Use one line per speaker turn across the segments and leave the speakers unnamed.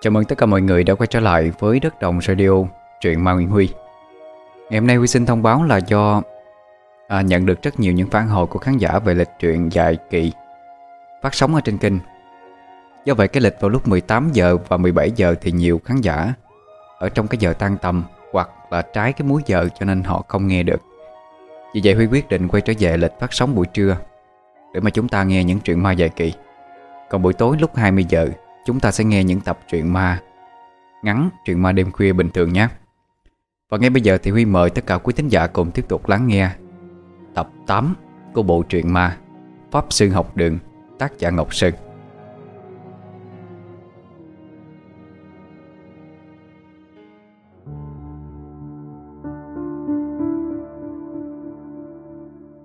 Chào mừng tất cả mọi người đã quay trở lại với Đất Đồng Radio truyện Ma Nguyễn Huy. Ngày hôm nay Huy xin thông báo là do à, nhận được rất nhiều những phản hồi của khán giả về lịch truyện dài kỳ phát sóng ở trên kênh. Do vậy cái lịch vào lúc 18 giờ và 17 giờ thì nhiều khán giả ở trong cái giờ tan tầm hoặc là trái cái múi giờ cho nên họ không nghe được. Vì vậy Huy quyết định quay trở về lịch phát sóng buổi trưa để mà chúng ta nghe những truyện ma dài kỳ. Còn buổi tối lúc 20 giờ chúng ta sẽ nghe những tập truyện ma ngắn, truyện ma đêm khuya bình thường nhé. Và ngay bây giờ thì Huy mời tất cả quý thính giả cùng tiếp tục lắng nghe tập 8 của bộ truyện ma Pháp Sư Học Đường, tác giả Ngọc Sơn.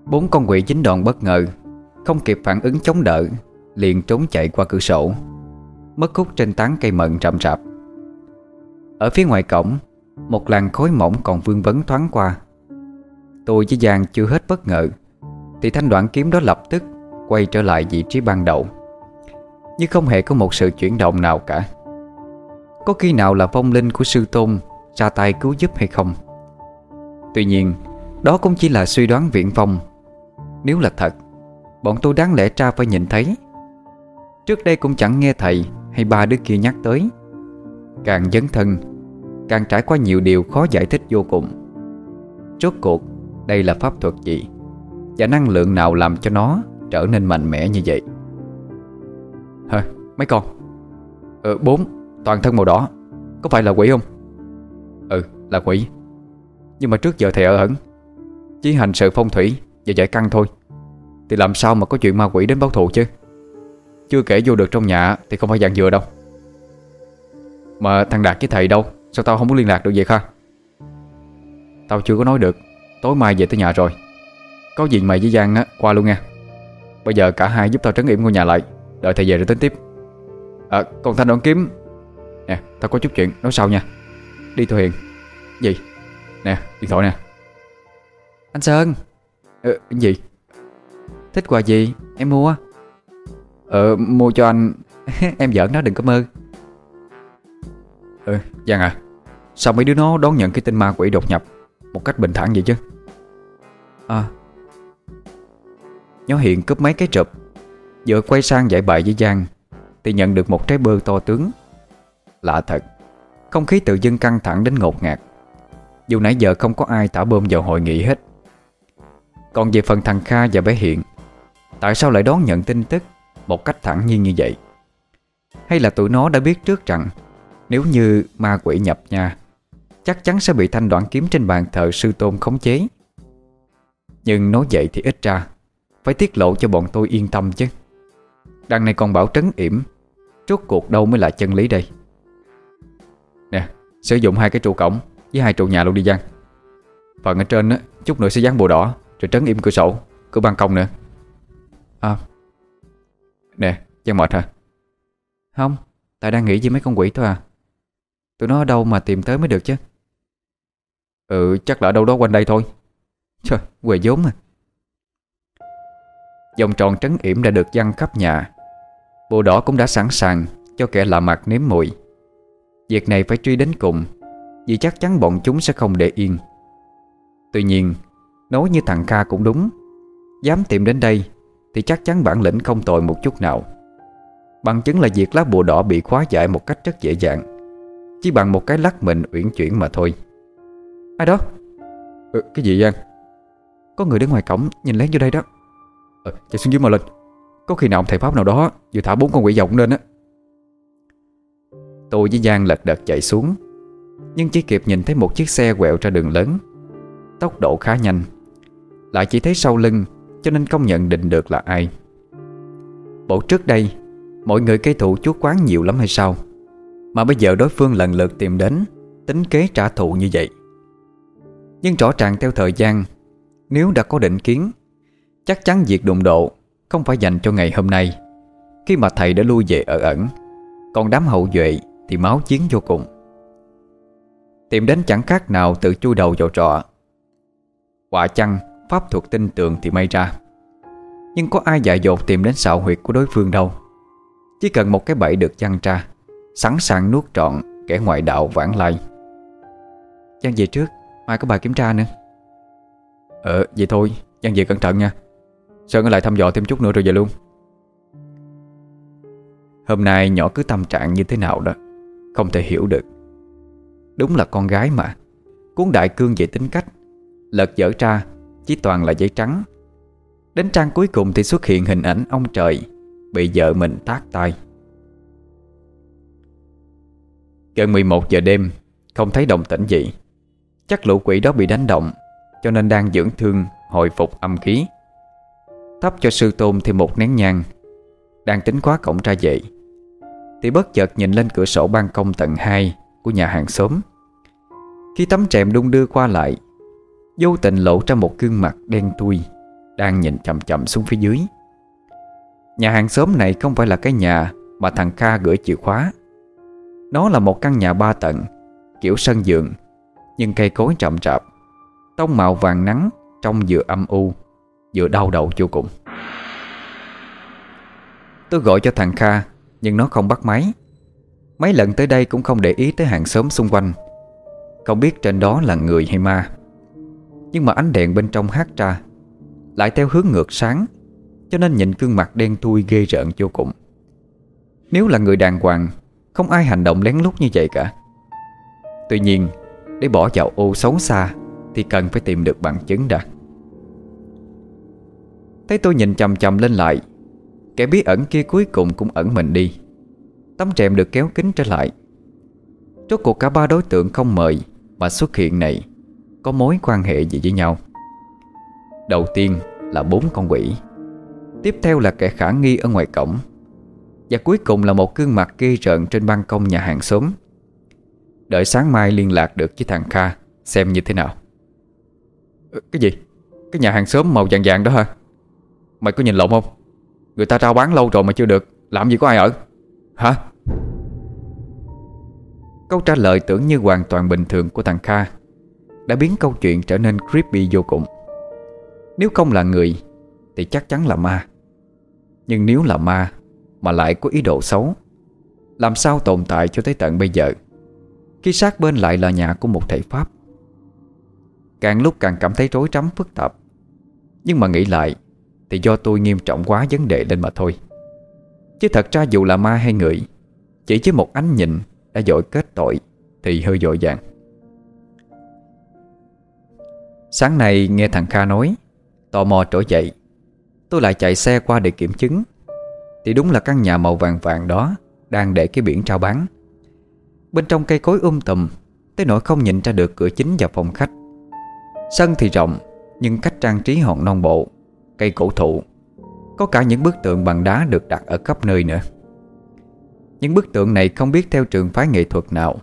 Bốn con quỷ dính đòn bất ngờ Không kịp phản ứng chống đỡ Liền trốn chạy qua cửa sổ Mất khúc trên tán cây mận rậm rạp. Ở phía ngoài cổng, Một làn khói mỏng còn vương vấn thoáng qua. Tôi với Giang chưa hết bất ngờ, Thì thanh đoạn kiếm đó lập tức Quay trở lại vị trí ban đầu. Nhưng không hề có một sự chuyển động nào cả. Có khi nào là phong linh của sư tôn Ra tay cứu giúp hay không? Tuy nhiên, Đó cũng chỉ là suy đoán viễn phong Nếu là thật, Bọn tôi đáng lẽ ra phải nhìn thấy. Trước đây cũng chẳng nghe thầy hay ba đứa kia nhắc tới. Càng dấn thân, Càng trải qua nhiều điều khó giải thích vô cùng. Rốt cuộc, Đây là pháp thuật gì Và năng lượng nào làm cho nó Trở nên mạnh mẽ như vậy? Hả, mấy con? Ờ bốn, Toàn thân màu đỏ. Có phải là quỷ không? Ừ là quỷ. Nhưng mà trước giờ thầy ở ẩn. Chỉ hành sự phong thủy và giải căn thôi. Thì làm sao mà có chuyện ma quỷ đến báo thù chứ? Chưa kể vô được trong nhà Thì không phải dạng dừa đâu. Mà thằng Đạt với thầy đâu? Sao tao không có liên lạc được vậy Kha Tao chưa có nói được. Tối mai về tới nhà rồi. Có gì mày với Giang á, qua luôn nha. Bây giờ cả hai giúp tao trấn yểm ngôi nhà lại. Đợi thầy về rồi tính tiếp. À còn Thanh đoạn kiếm. Nè tao có chút chuyện nói sau nha. Đi thôi Hiền. Gì? Nè điện thoại nè. Anh Sơn. Ừ, gì? Thích quà gì? Em mua Ờ mua cho anh. Em giỡn nó đừng có mơ. Ừ Giang à Sao mấy đứa nó đón nhận cái tin ma quỷ đột nhập Một cách bình thản vậy chứ? À. Nhó hiện cướp mấy cái trụp Vừa quay sang giải bài với Giang Thì nhận được một trái bơ to tướng. Lạ thật, Không khí tự dưng căng thẳng đến ngột ngạt. Dù nãy giờ không có ai tả bơm vào hội nghị hết. Còn về phần thằng Kha và bé Hiện Tại sao lại đón nhận tin tức? Một cách thẳng nhiên như vậy. Hay là tụi nó đã biết trước rằng, Nếu như ma quỷ nhập nhà, Chắc chắn sẽ bị thanh đoạn kiếm trên bàn thờ sư tôn khống chế. Nhưng nói vậy thì ít ra, Phải tiết lộ cho bọn tôi yên tâm chứ. Đằng này còn bảo trấn yểm, Rốt cuộc đâu mới là chân lý đây? Nè, Sử dụng hai cái trụ cổng Với hai trụ nhà luôn đi Giang. Phần ở trên á, Chút nữa sẽ dán bùa đỏ, Rồi trấn yểm cửa sổ, Cửa ban công nữa. À Nè, chân mệt hả? Không, tại đang nghĩ với mấy con quỷ thôi à. Tụi nó ở đâu mà tìm tới mới được chứ? Ừ, chắc là ở đâu đó quanh đây thôi. Trời, quề vốn à. Vòng tròn trấn yểm đã được văng khắp nhà. Bộ đỏ cũng đã sẵn sàng Cho kẻ lạ mặt nếm mùi. Việc này phải truy đến cùng Vì chắc chắn bọn chúng sẽ không để yên. Tuy nhiên Nói như thằng Kha cũng đúng. Dám tìm đến đây thì chắc chắn bản lĩnh không tồi một chút nào. Bằng chứng là việc lá bùa đỏ bị khóa giải một cách rất dễ dàng. Chỉ bằng một cái lắc mình uyển chuyển mà thôi. Ai đó? Ừ, Cái gì Giang? Có người đứng ngoài cổng nhìn lén vô đây đó. Ừ, Chạy xuống dưới mà lên Có khi nào ông thầy Pháp nào đó Vừa thả bốn con quỷ dòng lên á. Tôi với Giang lật đật chạy xuống. Nhưng chỉ kịp nhìn thấy một chiếc xe quẹo ra đường lớn. Tốc độ khá nhanh. Lại chỉ thấy sau lưng cho nên không nhận định được là ai. Bộ trước đây, Mọi người cây thụ chú quán nhiều lắm hay sao? Mà bây giờ đối phương lần lượt tìm đến, Tính kế trả thù như vậy. Nhưng rõ ràng theo thời gian, Nếu đã có định kiến, Chắc chắn việc đụng độ Không phải dành cho ngày hôm nay. Khi mà thầy đã lui về ở ẩn, Còn đám hậu duệ thì máu chiến vô cùng. Tìm đến chẳng khác nào tự chui đầu vào trọ. Quả chăng Pháp thuật tin tưởng thì may ra. Nhưng có ai dại dột tìm đến xạo huyệt của đối phương đâu. Chỉ cần một cái bẫy được chăn ra Sẵn sàng nuốt trọn kẻ ngoại đạo vãng lai.
Chăn về trước, Mai có bài kiểm tra nữa.
Ờ vậy thôi chăn về cẩn thận nha. Sơn ở lại thăm dò thêm chút nữa rồi về luôn?
Hôm nay nhỏ cứ tâm trạng như thế nào đó, Không thể hiểu được. Đúng là con gái mà. Cuốn đại cương về tính cách, Lật dở ra chỉ toàn là giấy trắng. Đến trang cuối cùng thì xuất hiện hình ảnh ông trời, Bị vợ mình tác tay Gần 11 giờ đêm, Không thấy động tĩnh gì. Chắc lũ quỷ đó bị đánh động, Cho nên đang dưỡng thương, hồi phục âm khí. Thắp cho sư tôn thêm một nén nhang, Đang tính khóa cổng ra dậy Thì bất chợt nhìn lên cửa sổ ban công tầng 2 Của nhà hàng xóm. Khi tấm trèm đung đưa qua lại Vô tình lộ ra một gương mặt đen thui, Đang nhìn chậm chậm xuống phía dưới. Nhà hàng xóm này không phải là cái nhà Mà thằng Kha gửi chìa khóa. Nó là một căn nhà ba tầng, Kiểu sân vườn, Nhưng cây cối chậm rạp, Tông màu vàng nắng Trong vừa âm u, Vừa đau đầu vô cùng. Tôi gọi cho thằng Kha, Nhưng nó không bắt máy. Mấy lần tới đây cũng không để ý tới hàng xóm xung quanh. Không biết trên đó là người hay ma. Nhưng mà ánh đèn bên trong hát ra, Lại theo hướng ngược sáng, Cho nên nhìn gương mặt đen thui ghê rợn vô cùng. Nếu là người đàng hoàng, Không ai hành động lén lút như vậy cả. Tuy nhiên, Để bỏ vào ô xấu xa Thì cần phải tìm được bằng chứng đã. Thấy tôi nhìn chầm chầm lên lại, Kẻ bí ẩn kia cuối cùng cũng ẩn mình đi. Tấm rèm được kéo kính trở lại. Rốt cuộc cả ba đối tượng không mời Mà xuất hiện này. Có mối quan hệ gì với nhau. Đầu tiên là bốn con quỷ Tiếp theo là kẻ khả nghi ở ngoài cổng Và cuối cùng là một gương mặt ghê rợn Trên ban công nhà hàng xóm. Đợi sáng mai liên lạc được với thằng Kha Xem như thế nào.
Cái gì? Cái nhà hàng xóm màu vàng vàng đó hả? Mày có nhìn lộn không? Người ta trao bán lâu rồi mà chưa được Làm gì có ai ở? Hả?
Câu trả lời tưởng như hoàn toàn bình thường của thằng Kha đã biến câu chuyện trở nên creepy vô cùng. Nếu không là người, Thì chắc chắn là ma. Nhưng nếu là ma Mà lại có ý đồ xấu, Làm sao tồn tại cho tới tận bây giờ? Khi sát bên lại là nhà của một thầy Pháp. Càng lúc càng cảm thấy rối rắm phức tạp. Nhưng mà nghĩ lại, thì do tôi nghiêm trọng quá vấn đề lên mà thôi. Chứ thật ra dù là ma hay người, Chỉ với một ánh nhìn Đã dội kết tội Thì hơi dội vàng Sáng nay nghe thằng Kha nói, Tò mò trỗi dậy. Tôi lại chạy xe qua để kiểm chứng. Thì đúng là căn nhà màu vàng vàng đó Đang để cái biển trao bán. Bên trong cây cối um tùm, Tới nỗi không nhìn ra được cửa chính và phòng khách. Sân thì rộng, Nhưng cách trang trí hòn non bộ, Cây cổ thụ, Có cả những bức tượng bằng đá được đặt ở khắp nơi nữa. Những bức tượng này không biết theo trường phái nghệ thuật nào,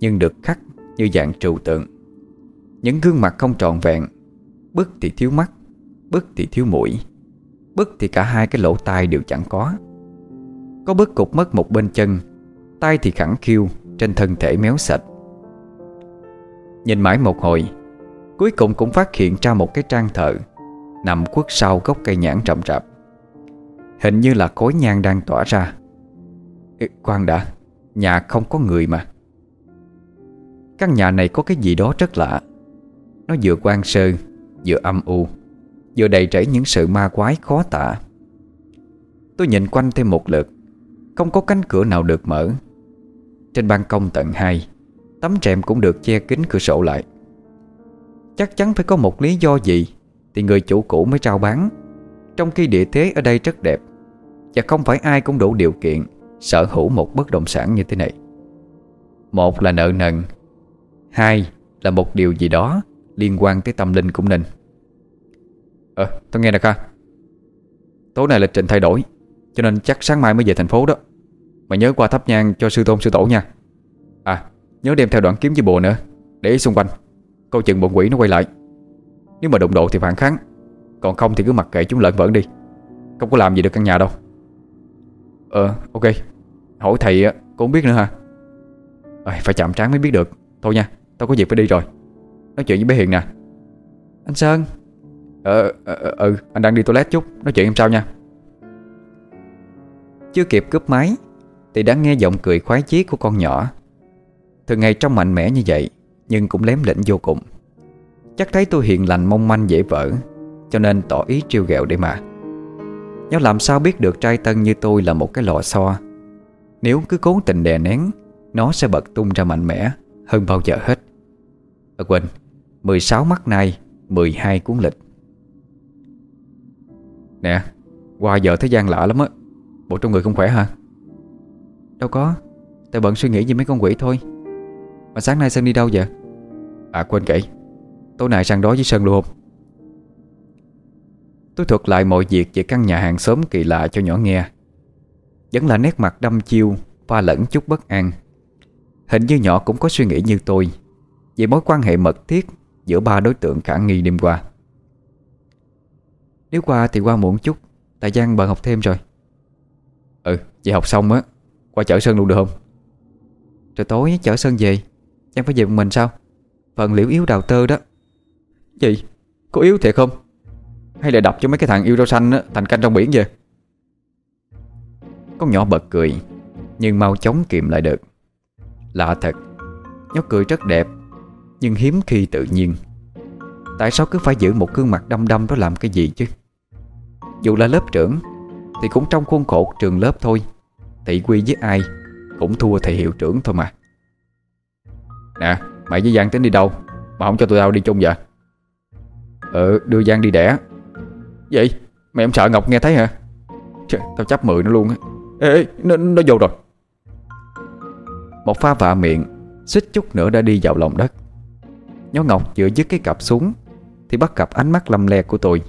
Nhưng được khắc như dạng trừu tượng. Những gương mặt không trọn vẹn. Bức thì thiếu mắt Bức thì thiếu mũi Bức thì cả hai cái lỗ tai đều chẳng có. Có bức cục mất một bên chân tay thì khẳng khiu Trên thân thể méo sạch Nhìn mãi một hồi Cuối cùng cũng phát hiện ra một cái trang thợ Nằm quất sau gốc cây nhãn rậm rạp. Hình như là khối nhang đang tỏa ra. Ê, Khoan đã Nhà không có người mà. Căn nhà này có cái gì đó rất lạ. Nó vừa quan sơ, Vừa âm u, Vừa đầy rẫy những sự ma quái khó tả. Tôi nhìn quanh thêm một lượt, Không có cánh cửa nào được mở. Trên ban công tầng 2 Tấm rèm cũng được che kín cửa sổ lại. Chắc chắn phải có một lý do gì thì người chủ cũ mới trao bán. Trong khi địa thế ở đây rất đẹp, Và không phải ai cũng đủ điều kiện Sở hữu một bất động sản như thế này. Một là nợ nần, Hai là một điều gì đó. Liên quan tới tâm linh cũng nên.
Ờ tôi nghe nè Kha. Tối nay lịch trình thay đổi Cho nên chắc sáng mai mới về thành phố đó. Mày nhớ qua thắp nhang cho sư tôn sư tổ nha. À nhớ đem theo đoạn kiếm với bùa nữa Để ý xung quanh. Câu chừng bọn quỷ nó quay lại. Nếu mà đụng độ thì phản kháng Còn không thì cứ mặc kệ chúng lợn vỡn đi. Không có làm gì được căn nhà đâu. Ờ ok. Hỏi thầy cũng biết nữa hả? À, Phải chạm trán mới biết được. Thôi nha Tao có việc phải đi rồi. Nói chuyện với bé Hiền nè.
Anh Sơn.
Ờ ờ ừ Anh đang đi toilet chút Nói chuyện em sao nha.
Chưa kịp cướp máy Thì đã nghe giọng cười khoái chí của con nhỏ. Thường ngày trong mạnh mẽ như vậy Nhưng cũng lém lĩnh vô cùng. Chắc thấy tôi hiền lành mong manh dễ vỡ Cho nên tỏ ý trêu ghẹo để mà. Nó làm sao biết được trai tân như tôi là một cái lò xo. Nếu cứ cố tình đè nén Nó sẽ bật tung ra mạnh mẽ Hơn bao giờ hết. À quên 16 mắt nay 12 cuốn lịch. Nè, Qua giờ thấy gian lạ lắm á. Bộ trong người không khỏe hả?
Đâu có Tại bận suy nghĩ về mấy con quỷ thôi. Mà sáng nay Sơn đi đâu vậy?
À quên kể. Tối nay sang đó với Sơn luôn Tôi thuật lại mọi việc về căn nhà hàng xóm kỳ lạ cho nhỏ nghe. Vẫn là nét mặt đâm chiêu, Pha lẫn chút bất an. Hình như nhỏ cũng có suy nghĩ như tôi Về mối quan hệ mật thiết Giữa ba đối tượng khả nghi đêm qua.
Nếu qua thì qua muộn chút Tại Giang bận học thêm rồi.
Ừ, vậy học xong á Qua chở Sơn luôn được không?
Rồi tối chở Sơn về Giang phải về một mình sao? Phần liễu yếu đào tơ đó.
Gì, có yếu thiệt không? Hay là đập cho mấy cái thằng yêu rau xanh á, Thành canh trong biển vậy? Con nhỏ bật cười Nhưng mau chóng kiềm lại được. Lạ thật nhóc cười rất đẹp nhưng hiếm khi tự nhiên. Tại sao cứ phải giữ một gương mặt đăm đăm đó làm cái gì chứ? Dù là lớp trưởng Thì cũng trong khuôn khổ trường lớp thôi. Thị quy với ai Cũng thua thầy hiệu trưởng thôi mà. Nè Mày với Giang tính đi đâu? Mà không cho tụi tao đi chung vậy? Ừ đưa Giang đi đẻ. Vậy mày không sợ Ngọc nghe thấy hả? Trời, Tao chấp mười nó luôn á. Ê, ê nó, nó vô rồi. Một pha vạ miệng Xích chút nữa đã đi vào lòng đất. Nhó Ngọc vừa dứt cái cặp xuống, Thì bắt gặp ánh mắt lăm le của tôi.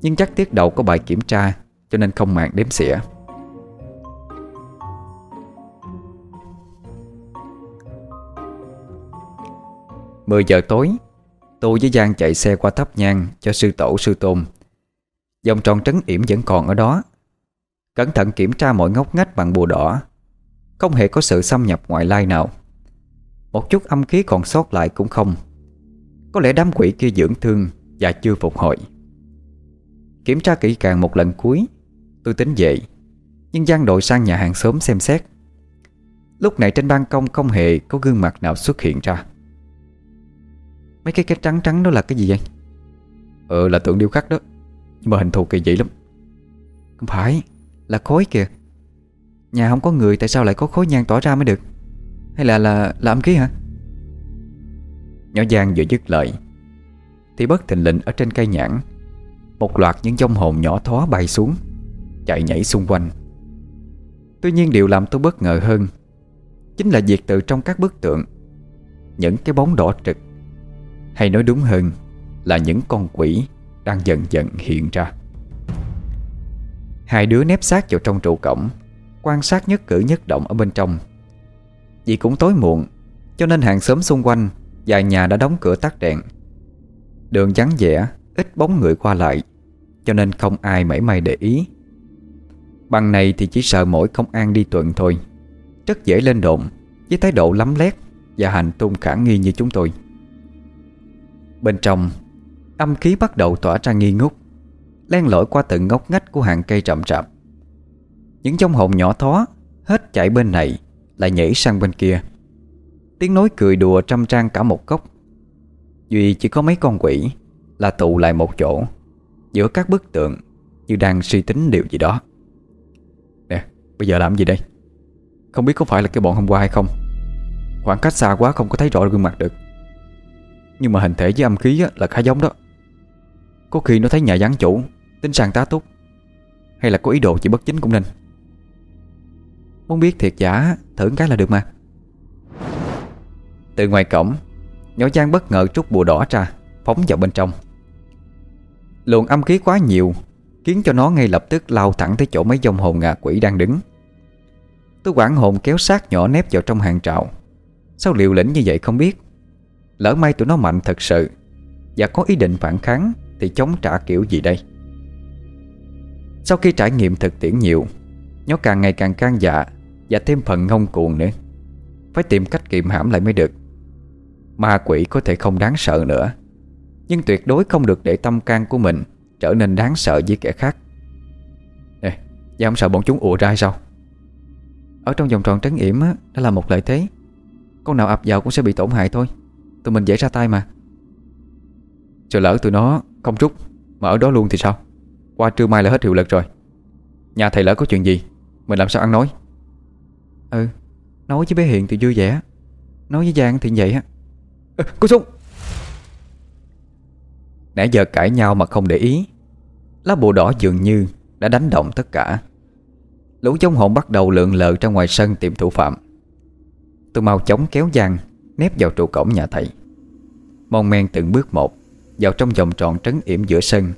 Nhưng chắc tiết đầu có bài kiểm tra, Cho nên không mạng đếm xỉa. 10 giờ tối, Tôi với Giang chạy xe qua thắp nhang Cho sư tổ, sư tôn. Dòng tròn trấn yểm vẫn còn ở đó. Cẩn thận kiểm tra mọi ngóc ngách bằng bùa đỏ, Không hề có sự xâm nhập ngoại lai nào. Một chút âm khí còn sót lại cũng không. Có lẽ đám quỷ kia dưỡng thương Và chưa phục hồi. Kiểm tra kỹ càng một lần cuối Tôi tính dậy Nhưng Giang đội sang nhà hàng xóm xem xét. Lúc này trên ban công không hề có gương mặt nào xuất hiện ra.
Mấy cái cái trắng trắng đó là cái gì vậy?
Ờ là tượng điêu khắc đó Nhưng mà hình thù kỳ dị lắm.
Không phải Là khối kìa. Nhà không có người tại sao lại có khối nhang tỏa ra mới được? Hay là là, là âm khí hả?
Nhỏ Giang vừa dứt lời. Thì bất thình lình ở trên cây nhãn, Một loạt những dông hồn nhỏ thó bay xuống, Chạy nhảy xung quanh. Tuy nhiên điều làm tôi bất ngờ hơn Chính là việc từ trong các bức tượng, Những cái bóng đỏ trực, hay nói đúng hơn Là những con quỷ Đang dần dần hiện ra. Hai đứa nép sát vào trong trụ cổng, Quan sát nhất cử nhất động ở bên trong. Vì cũng tối muộn, Cho nên hàng xóm xung quanh Vài nhà đã đóng cửa tắt đèn. Đường vắng vẻ, Ít bóng người qua lại, Cho nên không ai mảy may để ý. Bằng này thì chỉ sợ mỗi công an đi tuần thôi. Rất dễ lên đồn, Với thái độ lắm lét Và hành tung khả nghi như chúng tôi. Bên trong, Âm khí bắt đầu tỏa ra nghi ngút, Len lỏi qua từng ngóc ngách của hàng cây rậm rạp. Những trong hồn nhỏ thó, Hết chạy bên này, Lại nhảy sang bên kia. Tiếng nói cười đùa trăm trang cả một góc. Duy chỉ có mấy con quỷ Là tụ lại một chỗ, Giữa các bức tượng Như đang suy tính điều gì đó. Nè, bây giờ làm gì đây? Không biết có phải là cái bọn hôm qua hay không. Khoảng cách xa quá không có thấy rõ gương mặt được. Nhưng mà hình thể với âm khí là khá giống đó. Có khi nó thấy nhà gián chủ, Tính sang tá túc. Hay là có ý đồ chỉ bất chính cũng nên. Muốn biết thiệt giả, Thử cái là được mà. Từ ngoài cổng, Nhỏ Giang bất ngờ trút bùa đỏ ra, Phóng vào bên trong. Luồng âm khí quá nhiều, Khiến cho nó ngay lập tức lao thẳng tới chỗ mấy dòng hồn ngạ quỷ đang đứng. Tôi quảng hồn kéo sát nhỏ nép vào trong hàng trạo. Sao liều lĩnh như vậy không biết? Lỡ may tụi nó mạnh thật sự, Và có ý định phản kháng, Thì chống trả kiểu gì đây? Sau khi trải nghiệm thực tiễn nhiều, Nó càng ngày càng can dạ Và thêm phần ngông cuồng nữa. Phải tìm cách kiềm hãm lại mới được. Ma quỷ có thể không đáng sợ nữa. Nhưng tuyệt đối không được để tâm can của mình Trở nên đáng sợ với kẻ khác. Nè Và không sợ bọn chúng ùa ra sao?
Ở trong vòng tròn trấn yểm á, là một lợi thế. Con nào ập vào cũng sẽ bị tổn hại thôi. Tụi mình dễ ra tay mà.
Rồi lỡ tụi nó không rút Mà ở đó luôn thì sao? Qua trưa mai là hết hiệu lực rồi. Nhà thầy lỡ có chuyện gì Mình làm sao ăn nói?
Ừ Nói với bé Hiện thì vui vẻ. Nói với Giang thì vậy á
à, Cô Dung
Nãy giờ cãi nhau mà không để ý Lá bùa đỏ dường như Đã đánh động tất cả. Lũ giống hồn bắt đầu lượn lờ ra ngoài sân tìm thủ phạm. Tôi mau chóng kéo Giang Nép vào trụ cổng nhà thầy. Mong men từng bước một Vào trong vòng tròn trấn yểm giữa sân.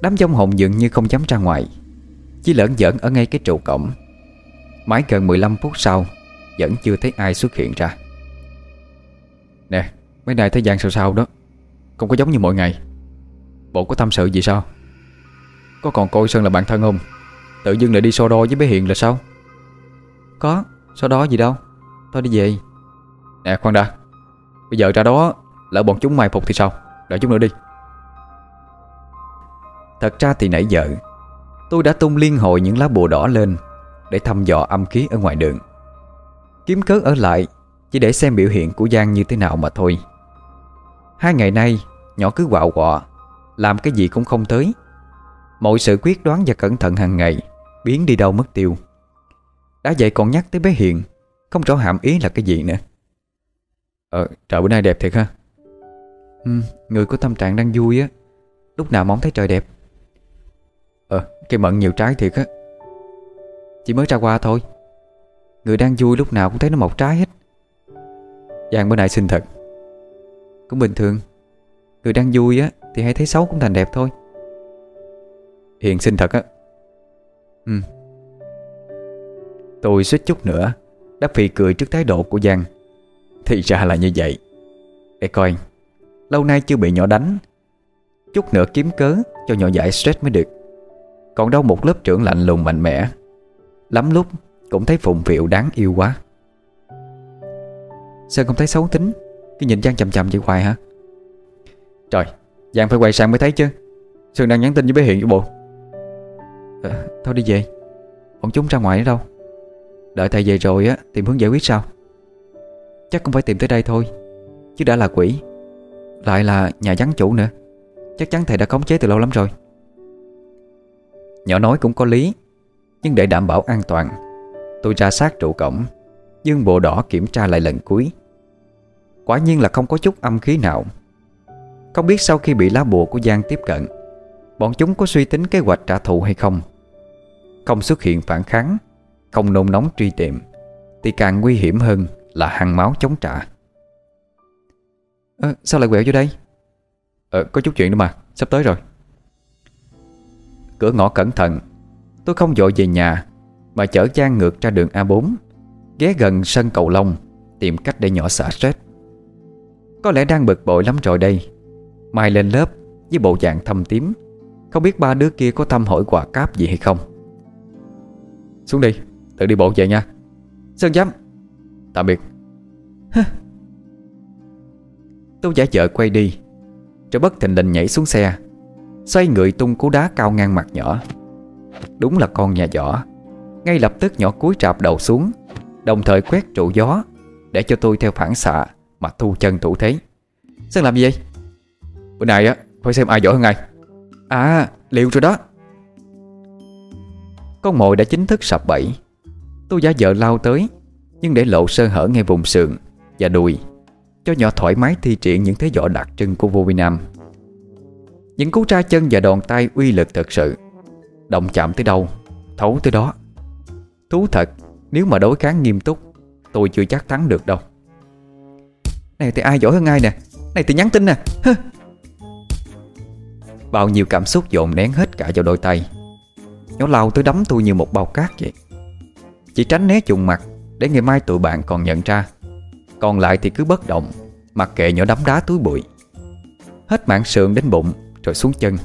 Đám giống hồn dường như không dám ra ngoài Chỉ lỡn giỡn ở ngay cái trụ cổng. Mãi gần 15 phút sau Vẫn chưa thấy ai xuất hiện ra.
Nè Mấy này thấy Giang sao sao đó. Không có giống như mọi ngày. Bộ có tâm sự gì sao? Có còn coi Sơn là bạn thân không? Tự dưng lại đi so đo với bé Hiền là sao?
Có So đo gì đâu. Thôi đi về.
Nè khoan đã. Bây giờ ra đó Lỡ bọn chúng mai phục thì sao? Đợi chút nữa đi.
Thật ra thì nãy giờ Tôi đã tung liên hồi những lá bùa đỏ lên Để thăm dò âm khí ở ngoài đường. Kiếm cớ ở lại chỉ để xem biểu hiện của Giang như thế nào mà thôi. Hai ngày nay Nhỏ cứ quạo quọ Làm cái gì cũng không tới. Mọi sự quyết đoán và cẩn thận hàng ngày Biến đi đâu mất tiêu. Đã vậy còn nhắc tới bé Hiền Không rõ hàm ý là cái gì nữa.
Ờ trời bữa nay đẹp thiệt ha.
Ừ, Người có tâm trạng đang vui á Lúc nào mong thấy trời đẹp.
Ờ cây mận nhiều trái thiệt á.
Chỉ mới ra qua thôi. Người đang vui lúc nào cũng thấy nó mọc trái hết.
Giang bữa nay xinh thật.
Cũng bình thường. Người đang vui á, Thì hay thấy xấu cũng thành đẹp thôi.
Hiền xinh thật á.
Ừ.
Tôi suýt chút nữa Đã phì cười trước thái độ của Giang. Thì ra là như vậy. Để coi, Lâu nay chưa bị nhỏ đánh. Chút nữa kiếm cớ cho nhỏ giải stress mới được. Còn đâu một lớp trưởng lạnh lùng mạnh mẽ. Lắm lúc cũng thấy phụng phiệu đáng yêu quá.
Sơn không thấy xấu tính. Cứ nhìn Giang chầm chầm vậy hoài hả?
Trời Giang phải quay sang mới thấy chứ. Sơn đang nhắn tin với bé Hiện với bộ.
À, Thôi đi về. Bọn chúng ra ngoài nữa đâu. Đợi thầy về rồi á tìm hướng giải quyết sao Chắc cũng phải tìm tới đây thôi Chứ đã là quỷ. Lại là nhà vắng chủ nữa. Chắc chắn thầy đã khống chế từ lâu lắm rồi.
Nhỏ nói cũng có lý Nhưng để đảm bảo an toàn Tôi ra sát trụ cổng Dương bộ đỏ kiểm tra lại lần cuối. Quả nhiên là không có chút âm khí nào. Không biết sau khi bị lá bùa của Giang tiếp cận Bọn chúng có suy tính kế hoạch trả thù hay không? Không xuất hiện phản kháng Không nôn nóng truy tìm Thì càng nguy hiểm hơn là hăng máu chống trả.
À, Sao lại quẹo vô đây?
Ờ có chút chuyện nữa mà Sắp tới rồi.
Cửa ngõ cẩn thận Tôi không dội về nhà Mà chở Giang ngược ra đường A4 Ghé gần sân cầu lông Tìm cách để nhỏ xả stress. Có lẽ đang bực bội lắm rồi đây. Mai lên lớp với bộ dạng thâm tím. Không biết ba đứa kia có thăm hỏi quà cáp gì hay không.
Xuống đi, Tự đi bộ về nha.
Sơn giám.
Tạm biệt.
Tôi giả vợ quay đi. Rồi bất thình lình nhảy xuống xe. Xoay người tung cú đá cao ngang mặt nhỏ. Đúng là con nhà giỏ Ngay lập tức nhỏ cúi trạp đầu xuống. Đồng thời quét trụ gió Để cho tôi theo phản xạ. Mà thu chân thủ thế.
Sơn làm gì vậy?
Bữa nay á Phải xem ai giỏi hơn ai.
À liệu rồi đó.
Con mồi đã chính thức sập bẫy. Tôi giả vợ lao tới, Nhưng để lộ sơ hở ngay vùng sườn Và đùi, Cho nhỏ thoải mái thi triển những thế võ đặc trưng của vô vi Nam. Những cú tra chân và đòn tay uy lực thật sự, Động chạm tới đâu, Thấu tới đó. Thú thật, Nếu mà đối kháng nghiêm túc, Tôi chưa chắc thắng được đâu.
Này, thì ai giỏi hơn ai nè? Này, thì nhắn tin nè. Hơ.
Bao nhiêu cảm xúc dồn nén hết cả vào đôi tay. Nó lao tới đấm tôi như một bao cát vậy. Chỉ tránh né trùng mặt, Để ngày mai tụi bạn còn nhận ra. Còn lại thì cứ bất động, Mặc kệ nhỏ đấm đá túi bụi. Hết mạng sườn đến bụng, Rồi xuống chân.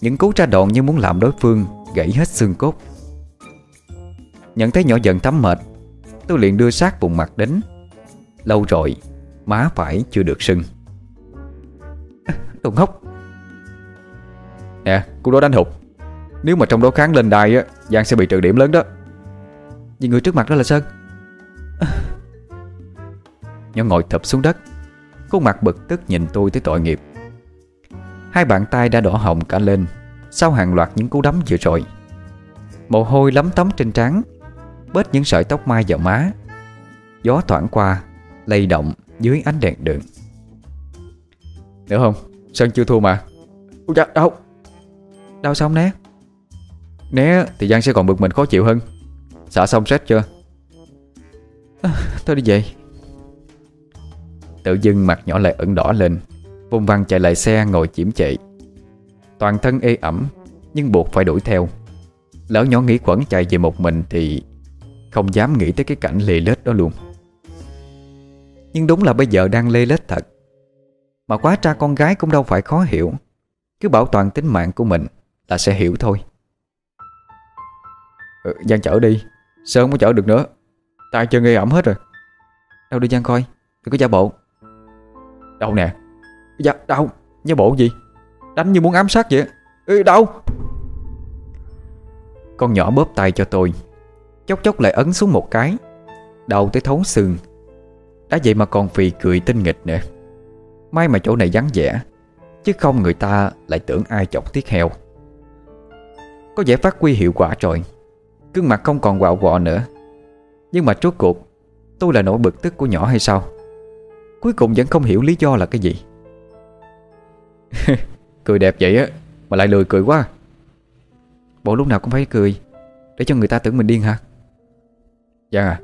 Những cú tra đòn như muốn làm đối phương Gãy hết xương cốt. Nhận thấy nhỏ giận thấm mệt, Tôi liền đưa sát vùng mặt đến. Lâu rồi Má phải chưa được sưng.
Đồ ngốc.
Nè, cú đó đánh hụt. Nếu mà trong đó kháng lên đài á Giang sẽ bị trừ điểm lớn đó.
Vì người trước mặt đó là Sơn.
Nhỏ ngồi thập xuống đất. Khuôn mặt bực tức nhìn tôi tới tội nghiệp. Hai bàn tay đã đỏ hồng cả lên Sau hàng loạt những cú đấm vừa rồi. Mồ hôi lấm tấm trên trán Bết những sợi tóc mai vào má. Gió thoảng qua lay động dưới ánh đèn đường.
Nữa không? Sơn chưa thua mà? Ôi dạ đau.
Đau xong né?
Né thì Giang sẽ còn bực mình khó chịu hơn. Xả xong stress chưa?
À, Tôi đi về.
Tự dưng mặt nhỏ lại ửng đỏ lên. Vùng vằng chạy lại xe ngồi chiếm chạy Toàn thân ê ẩm Nhưng buộc phải đuổi theo. Lỡ nhỏ nghĩ quẩn chạy về một mình Thì không dám nghĩ tới cái cảnh lê lết đó luôn nhưng đúng là bây giờ đang lê lết thật. Mà quá tra con gái cũng đâu phải khó hiểu. Cứ bảo toàn tính mạng của mình Là sẽ hiểu thôi.
Ừ, Giang chở đi. Sơn không có chở được nữa? Tay chân gây ẩm hết rồi.
Đâu đi Giang coi. Đừng có giả bộ.
Đâu nè? Dạ đau Giả bộ gì? Đánh như muốn ám sát vậy. Ừ, Ê đau
Con nhỏ bóp tay cho tôi. Chốc chốc lại ấn xuống một cái. Đau tới thấu xương. Đã vậy mà còn phì cười tinh nghịch nữa. May mà chỗ này vắng vẻ, Chứ không người ta lại tưởng ai chọc tiết heo. Có vẻ phát quy hiệu quả rồi. Cương mặt không còn quạo quọ nữa. Nhưng mà rốt cuộc, Tôi là nỗi bực tức của nhỏ hay sao? Cuối cùng vẫn không hiểu lý do là cái gì.
Cười đẹp vậy á, Mà lại lười cười quá.
Bộ lúc nào cũng phải cười, Để cho người ta tưởng mình điên hả?
Dạ. À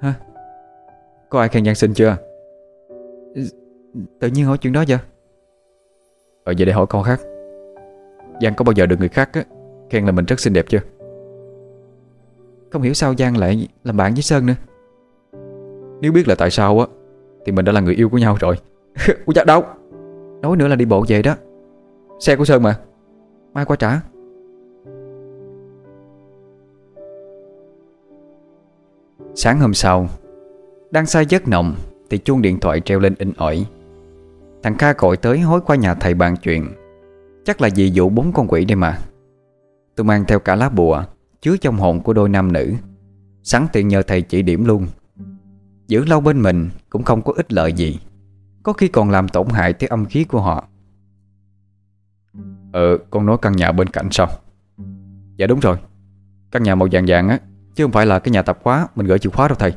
Hả?
Có ai khen Giang xinh chưa?
Tự nhiên hỏi chuyện đó vậy?
Ờ vậy để hỏi con khác. Giang có bao giờ được người khác á, Khen là mình rất xinh đẹp chưa?
Không hiểu sao Giang lại làm bạn với Sơn nữa.
Nếu biết là tại sao á Thì mình đã là người yêu của nhau rồi. Ui dạ đâu
Nói nữa là đi bộ về đó.
Xe của Sơn mà.
Mai qua trả.
Sáng hôm sau đang say giấc nồng, Thì chuông điện thoại treo lên in ỏi. Thằng Kha gọi tới hối qua nhà thầy bàn chuyện. Chắc là vì vụ bốn con quỷ đây mà. Tôi mang theo cả lá bùa, Chứa trong hồn của đôi nam nữ. Sẵn tiện nhờ thầy chỉ điểm luôn. Giữ lâu bên mình Cũng không có ích lợi gì. Có khi còn làm tổn hại tới âm khí của họ.
Ờ con nói căn nhà bên cạnh sao? Dạ đúng rồi. Căn nhà màu vàng vàng á, Chứ không phải là cái nhà tạp khóa Mình gửi chìa khóa đâu thầy.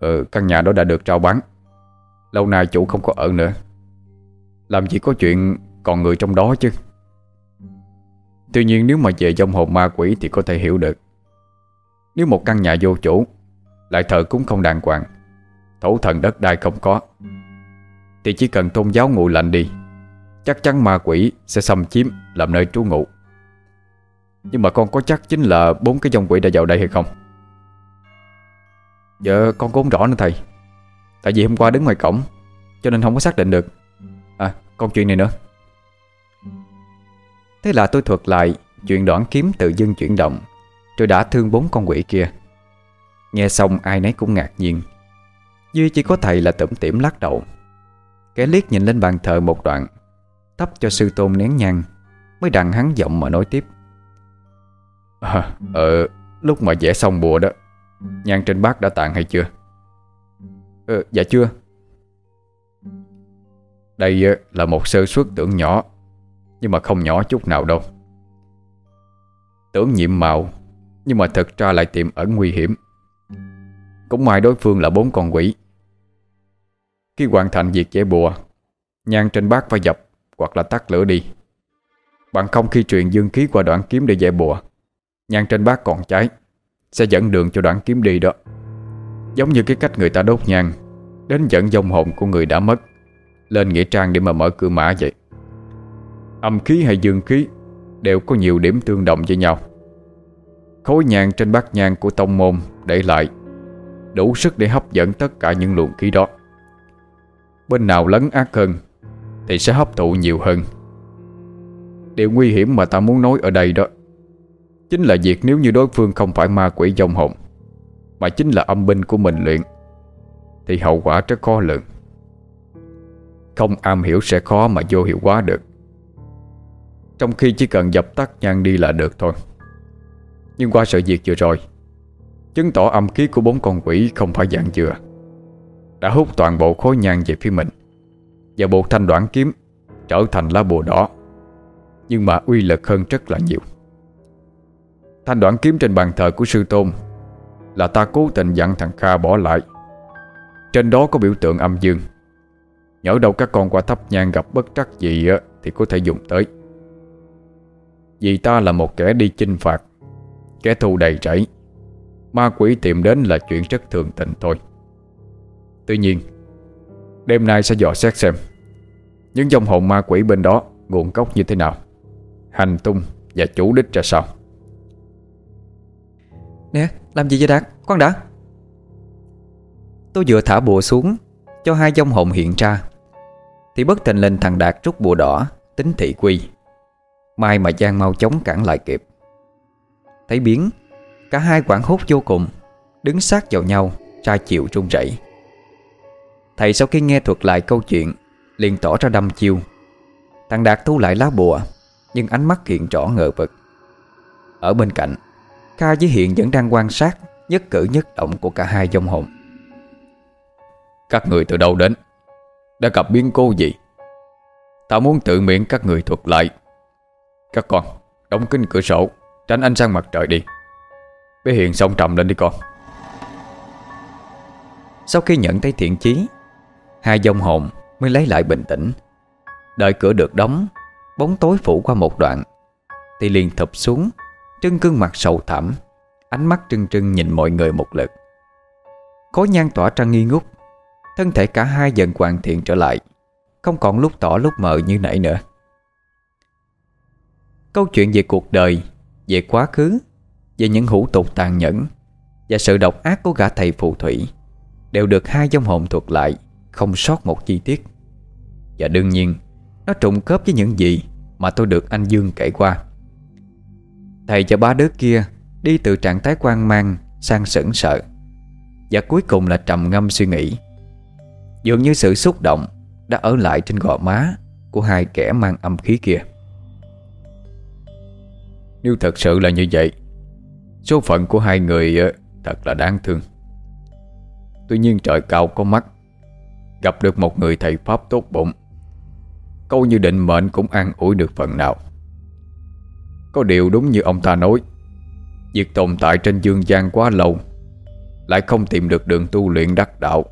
Ừ căn nhà đó đã được trao bán. Lâu nay chủ không có ở nữa. Làm gì có chuyện còn người trong đó chứ. Tuy nhiên nếu mà về trong hồn ma quỷ Thì có thể hiểu được. Nếu một căn nhà vô chủ, Lại thờ cúng không đàng hoàng, Thổ thần đất đai không có, Thì chỉ cần tôn giáo ngụ lạnh đi, Chắc chắn ma quỷ sẽ xâm chiếm Làm nơi trú ngụ. Nhưng mà con có chắc chính là bốn cái dòng quỷ đã vào đây hay không? Dạ con cũng không rõ nữa thầy. Tại vì hôm qua đứng ngoài cổng Cho nên không có xác định được. À còn chuyện này nữa.
Thế là tôi thuật lại Chuyện đoạn kiếm tự dưng chuyển động Rồi đã thương bốn con quỷ kia. Nghe xong ai nấy cũng ngạc nhiên. Duy chỉ có thầy là tủm tỉm lắc đầu. Kẻ liếc nhìn lên bàn thờ một đoạn Thắp cho sư tôn nén nhang Mới đặng hắn giọng mà nói tiếp.
À, Ờ Lúc mà vẽ xong bùa đó Nhang trên bát đã tàn hay chưa? Ờ dạ chưa. Đây ờ, là một sơ suất tưởng nhỏ, Nhưng mà không nhỏ chút nào đâu. Tưởng nhiệm màu, Nhưng mà thật ra lại tiềm ẩn nguy hiểm. Cũng may đối phương là bốn con quỷ. Khi hoàn thành việc giải bùa Nhang trên bát phải dập Hoặc là tắt lửa đi. Bằng không khi truyền dương khí qua đoạn kiếm để giải bùa Nhang trên bát còn cháy. Sẽ dẫn đường cho đoạn kiếm đi đó. Giống như cái cách người ta đốt nhang, Đến dẫn dòng hồn của người đã mất, Lên nghĩa trang để mà mở cửa mã vậy. Âm khí hay dương khí Đều có nhiều điểm tương đồng với nhau. Khối nhang trên bát nhang của tông môn Để lại Đủ sức để hấp dẫn tất cả những luồng khí đó. Bên nào lấn ác hơn Thì sẽ hấp thụ nhiều hơn. Điều nguy hiểm mà ta muốn nói ở đây đó Chính là việc nếu như đối phương không phải ma quỷ dòng hồn, Mà chính là âm binh của mình luyện, Thì hậu quả rất khó lường. Không am hiểu sẽ khó mà vô hiệu quá được. Trong khi chỉ cần dập tắt nhang đi là được thôi. Nhưng qua sự việc vừa rồi, Chứng tỏ âm khí của bốn con quỷ không phải dạng dừa, Đã hút toàn bộ khối nhang về phía mình Và bộ thanh đoạn kiếm Trở thành lá bùa đỏ. Nhưng mà uy lực hơn rất là nhiều. Thanh đoạn kiếm trên bàn thờ của sư tôn Là ta cố tình dặn thằng Kha bỏ lại. Trên đó có biểu tượng âm dương. Nhỡ đâu các con qua thấp nhang gặp bất trắc gì á, Thì có thể dùng tới. Vì ta là một kẻ đi chinh phạt, Kẻ thù đầy rẫy, Ma quỷ tìm đến là chuyện rất thường tình thôi. Tuy nhiên, Đêm nay sẽ dò xét xem Những dòng hồn ma quỷ bên đó Nguồn gốc như thế nào, Hành tung và chủ đích ra sao.
Nè, làm gì vậy Đạt? Khoan đã. Tôi vừa thả bùa xuống, Cho hai dông hồn hiện ra. Thì bất tình lên thằng Đạt rút bùa đỏ, Tính thị quy. Mai mà Giang mau chóng cản lại kịp. Thấy biến, Cả hai quảng hốt vô cùng, Đứng sát vào nhau, Ra chịu run rẩy. Thầy sau khi nghe thuật lại câu chuyện, liền tỏ ra đâm chiêu. Thằng Đạt thu lại lá bùa, Nhưng ánh mắt hiện rõ ngờ vực. Ở bên cạnh Kha với Hiện vẫn đang quan sát Nhất cử nhất động của cả hai dòng hồn.
Các người từ đâu đến? Đã gặp biến cố gì? Ta muốn tự miệng các người thuật lại. Các con Đóng kín cửa sổ Tránh ánh sáng mặt trời đi. Bé Hiền xong trầm lên đi con.
Sau khi nhận thấy thiện chí Hai dòng hồn mới lấy lại bình tĩnh. Đợi cửa được đóng Bóng tối phủ qua một đoạn Thì liền thụp xuống Trưng gương mặt sầu thảm, Ánh mắt trưng trưng nhìn mọi người một lượt. Khối nhan tỏa ra nghi ngút, Thân thể cả hai dần hoàn thiện trở lại, Không còn lúc tỏ lúc mờ như nãy nữa. Câu chuyện về cuộc đời, Về quá khứ, Về những hủ tục tàn nhẫn Và sự độc ác của gã thầy phù thủy Đều được hai dòng hồn thuật lại, Không sót một chi tiết. Và đương nhiên, Nó trùng khớp với những gì Mà tôi được anh Dương kể qua. Thầy cho ba đứa kia Đi từ trạng thái quan mang Sang sững sợ Và cuối cùng là trầm ngâm suy nghĩ. Dường như sự xúc động Đã ở lại trên gò má Của hai kẻ mang âm khí kia.
Nếu thật sự là như vậy, Số phận của hai người ờ, Thật là đáng thương. Tuy nhiên trời cao có mắt, Gặp được một người thầy Pháp tốt bụng Câu như định mệnh cũng an ủi được phần nào. Có điều đúng như ông ta nói, Việc tồn tại trên dương gian quá lâu, Lại không tìm được đường tu luyện đắc đạo,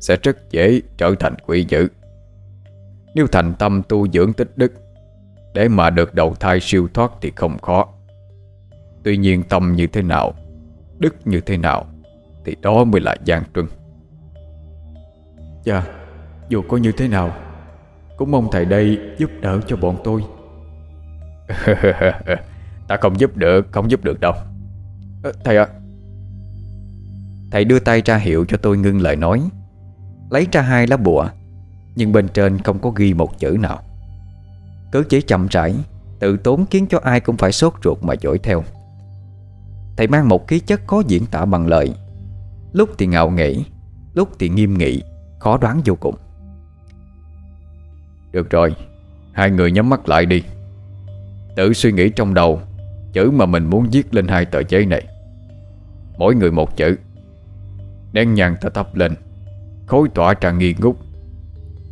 Sẽ rất dễ trở thành quỷ dữ. Nếu thành tâm tu dưỡng tích đức, Để mà được đầu thai siêu thoát thì không khó. Tuy nhiên tâm như thế nào, Đức như thế nào, Thì đó mới là gian trưng
Dạ Dù có như thế nào, Cũng mong thầy đây giúp đỡ cho bọn tôi.
Ta không giúp được Không giúp được đâu.
À, Thầy ạ.
Thầy đưa tay ra hiệu cho tôi ngưng lời nói. Lấy ra hai lá bùa Nhưng bên trên không có ghi một chữ nào. Cứ chỉ chậm rãi Tự tốn khiến cho ai cũng phải sốt ruột mà dõi theo. Thầy mang một khí chất khó diễn tả bằng lời. Lúc thì ngạo nghễ Lúc thì nghiêm nghị Khó đoán vô cùng.
Được rồi Hai người nhắm mắt lại đi Tự suy nghĩ trong đầu Chữ mà mình muốn viết lên hai tờ giấy này. Mỗi người một chữ. Đen nhàn ta thắp lên Khối tỏa tràn nghi ngút.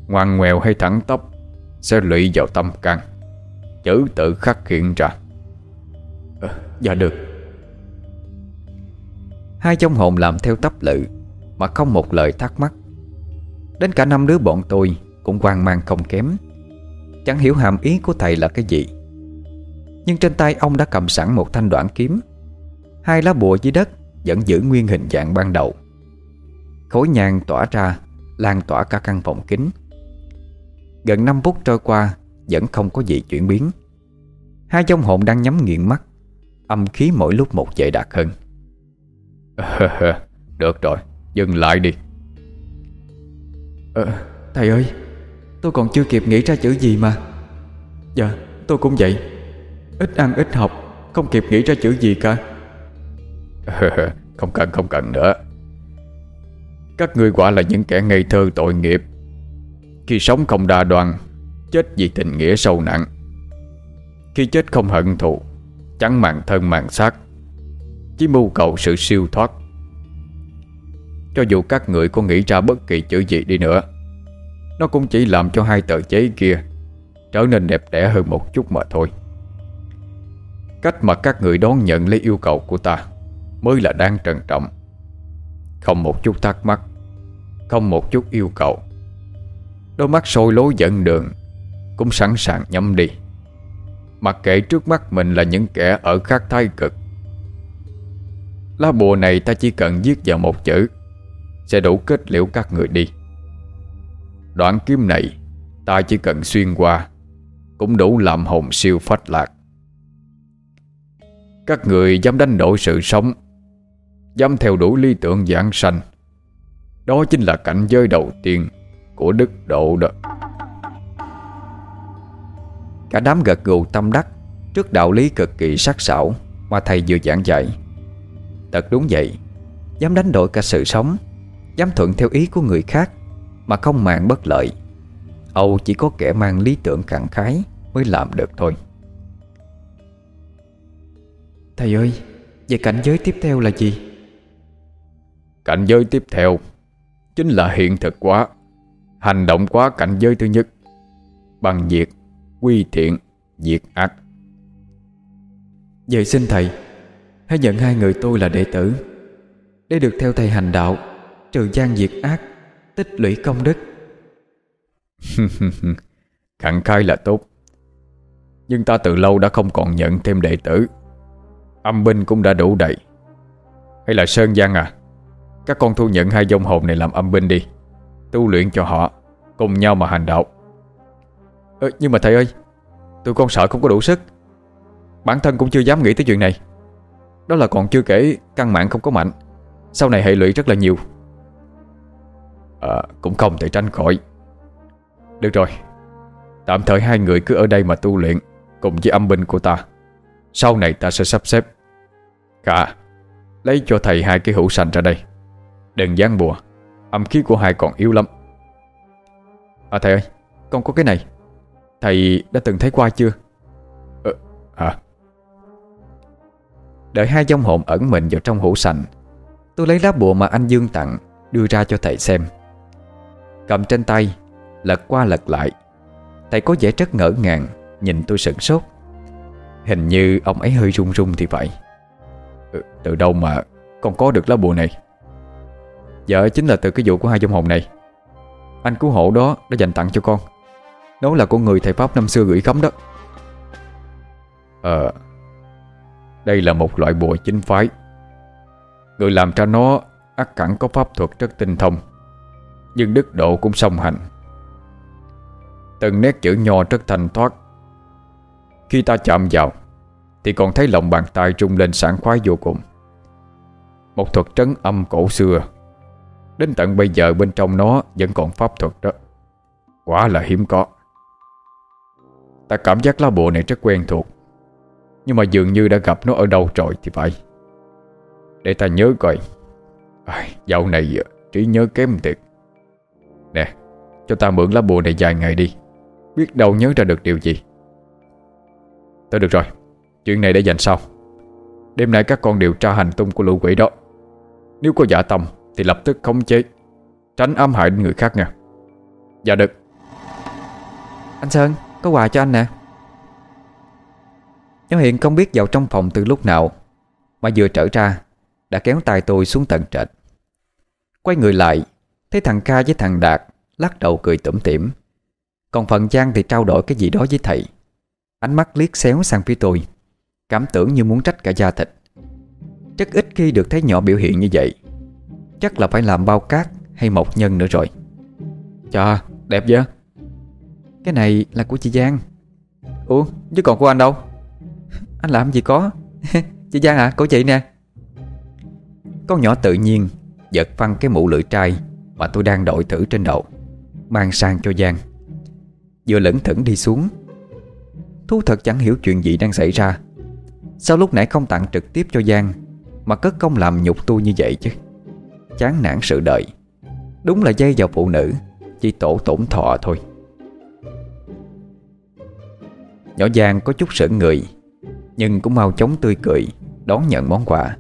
Ngoan ngoèo hay thẳng tóc Sẽ lụy vào tâm can. Chữ tự khắc hiện ra.
À, Dạ được.
Hai trong hồn làm theo tấp lự Mà không một lời thắc mắc. Đến cả năm đứa bọn tôi Cũng hoang mang không kém. Chẳng hiểu hàm ý của thầy là cái gì. Nhưng trên tay ông đã cầm sẵn một thanh đoạn kiếm. Hai lá bùa dưới đất Vẫn giữ nguyên hình dạng ban đầu. Khối nhang tỏa ra Lan tỏa cả căn phòng kính Gần 5 phút trôi qua Vẫn không có gì chuyển biến. Hai dòng hồn đang nhắm nghiện mắt. Âm khí mỗi lúc một dậy đạt hơn.
Được rồi Dừng lại đi.
À, Thầy ơi Tôi còn chưa kịp nghĩ ra chữ gì mà. Dạ tôi cũng vậy Ít ăn, ít học. Không kịp nghĩ ra chữ gì cả.
Không cần không cần nữa. Các ngươi quả là những kẻ ngây thơ tội nghiệp. Khi sống không đa đoan, Chết vì tình nghĩa sâu nặng. Khi chết không hận thù, Chẳng mạng thân mạng xác, Chỉ mưu cầu sự siêu thoát. Cho dù các người có nghĩ ra bất kỳ chữ gì đi nữa, Nó cũng chỉ làm cho hai tờ giấy kia Trở nên đẹp đẽ hơn một chút mà thôi. Cách mà các người đón nhận lấy yêu cầu của ta Mới là đang trân trọng. Không một chút thắc mắc, Không một chút yêu cầu. Đôi mắt sôi lối dẫn đường, Cũng sẵn sàng nhắm đi. Mặc kệ trước mắt mình là những kẻ ở khác thái cực. Lá bùa này ta chỉ cần viết vào một chữ, Sẽ đủ kết liễu các người đi. Đoạn kiếm này Ta chỉ cần xuyên qua, Cũng đủ làm hồn siêu phách lạc. Các người dám đánh đổi sự sống, Dám theo đuổi lý tưởng giảng sanh. Đó chính là cảnh giới đầu tiên Của đức độ đó.
Cả đám gật gù tâm đắc Trước đạo lý cực kỳ sắc sảo Mà thầy vừa giảng dạy. Thật đúng vậy, Dám đánh đổi cả sự sống, Dám thuận theo ý của người khác Mà không mạng bất lợi. Âu chỉ có kẻ mang lý tưởng cạn khái Mới làm được thôi.
Thầy ơi Về cảnh giới tiếp theo là gì?
Cảnh giới tiếp theo Chính là hiện thực quá Hành động quá cảnh giới thứ nhất Bằng việc Quy thiện Diệt ác.
Vậy xin thầy Hãy nhận hai người tôi là đệ tử Để được theo thầy hành đạo Trừ gian diệt ác Tích lũy công đức.
Khẳng khai là tốt Nhưng ta từ lâu đã không còn nhận thêm đệ tử Âm binh cũng đã đủ đầy. Hay là Sơn Giang à? Các con thu nhận hai dông hồn này làm âm binh đi. Tu luyện cho họ Cùng nhau mà hành đạo.
Ờ, Nhưng mà thầy ơi Tụi con sợ không có đủ sức. Bản thân cũng chưa dám nghĩ tới chuyện này. Đó là còn chưa kể căn mạng không có mạnh. Sau này hệ lụy rất là nhiều.
À, Cũng không thể tránh khỏi. Được rồi. Tạm thời hai người cứ ở đây mà tu luyện Cùng với âm binh của ta. Sau này ta sẽ sắp xếp Cả, Lấy cho thầy hai cái hũ sành ra đây. Đừng gián bùa, Âm khí của hai còn yếu lắm.
À thầy ơi, Con có cái này. Thầy đã từng thấy qua chưa?
Ờ Hả
Đợi hai dông hồn ẩn mình vào trong hũ sành, Tôi lấy lá bùa mà anh Dương tặng, Đưa ra cho thầy xem. Cầm trên tay, Lật qua lật lại. Thầy có vẻ rất ngỡ ngàng, Nhìn tôi sửng sốt. Hình như ông ấy hơi run run thì phải.
Ờ, từ đâu mà con có được lá bùa này?
Dạ chính là từ cái vụ của hai dông hồn này. Anh cứu hộ đó đã dành tặng cho con. Nó là của người thầy Pháp năm xưa gửi khấm đó.
Ờ Đây là một loại bùa chính phái. Người làm ra nó ắt hẳn có pháp thuật rất tinh thông, Nhưng đức độ cũng song hành. Từng nét chữ nho rất thanh thoát. Khi ta chạm vào thì còn thấy lòng bàn tay trung lên sảng khoái vô cùng. Một thuật trấn âm cổ xưa Đến tận bây giờ bên trong nó Vẫn còn pháp thuật đó. Quả là hiếm có. Ta cảm giác lá bùa này rất quen thuộc Nhưng mà dường như đã gặp nó ở đâu rồi thì phải. Để ta nhớ coi. À, Dạo này ờ, trí nhớ kém thiệt. Nè Cho ta mượn lá bùa này vài ngày đi. Biết đâu nhớ ra được điều gì. Thôi được rồi. Chuyện này để dành sau. Đêm nay các con điều tra hành tung của lũ quỷ đó. Nếu có giả tâm, Thì lập tức khống chế, Tránh ám hại đến người khác nha. Dạ được.
Anh Sơn, có quà cho anh nè.
Nhóm hiện không biết vào trong phòng từ lúc nào, Mà vừa trở ra, Đã kéo tay tôi xuống tận trệt. Quay người lại, Thấy thằng ca với thằng Đạt Lắc đầu cười tủm tỉm. Còn phần Giang thì trao đổi cái gì đó với thầy. Ánh mắt liếc xéo sang phía tôi. Cảm tưởng như muốn trách cả da thịt. Rất ít khi được thấy nhỏ biểu hiện như vậy. Chắc là phải làm bao cát Hay mộc nhân nữa rồi.
Chà, đẹp vậy.
Cái này là của chị Giang.
Ủa, chứ còn của anh đâu?
Anh làm gì có? Chị Giang à của chị nè. Con nhỏ tự nhiên Giật phăng cái mũ lưỡi trai Mà tôi đang đội thử trên đầu, Mang sang cho Giang. Vừa lững thững đi xuống, Thú thật chẳng hiểu chuyện gì đang xảy ra. Sao lúc nãy không tặng trực tiếp cho Giang, Mà cất công làm nhục tôi như vậy chứ? Chán nản sự đợi Đúng là dây vào phụ nữ, Chỉ tổ tổn thọ thôi. Nhỏ Giang có chút sững người, Nhưng cũng mau chóng tươi cười, Đón nhận món quà.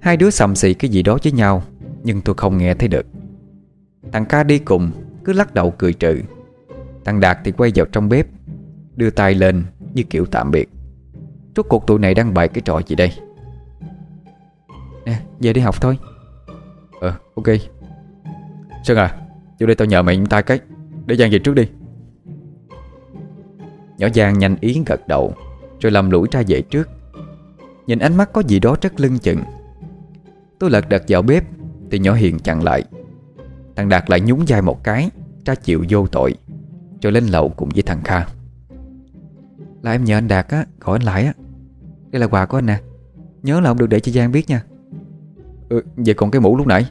Hai đứa sầm xì cái gì đó với nhau, Nhưng tôi không nghe thấy được. Thằng ca đi cùng, Cứ lắc đầu cười trừ. Thằng Đạt thì quay vào trong bếp, Đưa tay lên như kiểu tạm biệt. Rốt cuộc tụi này đang bày cái trò gì đây? Nè, về đi học thôi.
Ờ ok. Sơn à Vô đây tao nhờ mày tay cái. Để Giang về trước đi.
Nhỏ Giang nhanh ý gật đầu, Rồi làm lũi ra về trước. Nhìn ánh mắt có gì đó rất lưng chừng. Tôi lật đật vào bếp, Thì nhỏ Hiền chặn lại. Thằng Đạt lại nhún vai một cái Ra chịu vô tội, Rồi lên lầu cùng với thằng Kha. Là em nhờ anh Đạt á, Gọi anh lại á. Đây là quà của anh nè. Nhớ là không được để cho Giang biết nha.
Ừ, Vậy còn cái mũ lúc nãy?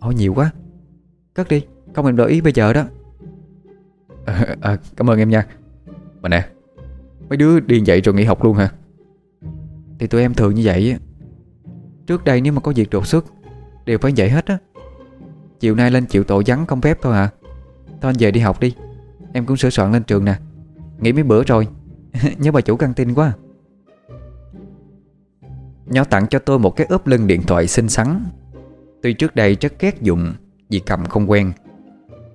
Hỏi nhiều quá. Cất đi Không em đổi ý bây giờ đó.
À, à, Cảm ơn em nha. Mà nè Mấy đứa đi dậy rồi nghỉ học luôn hả?
Thì tụi em thường như vậy Trước đây nếu mà có việc đột xuất Đều phải dậy hết á. Chiều nay lên chịu tội vắng không phép thôi hả? Thôi anh về đi học đi. Em cũng sửa soạn lên trường nè. Nghỉ mấy bữa rồi. Nhớ bà chủ căng tin quá. Nhỏ tặng cho tôi một cái ốp lưng điện thoại xinh xắn. Tuy trước đây rất ghét dùng, Vì cầm không quen.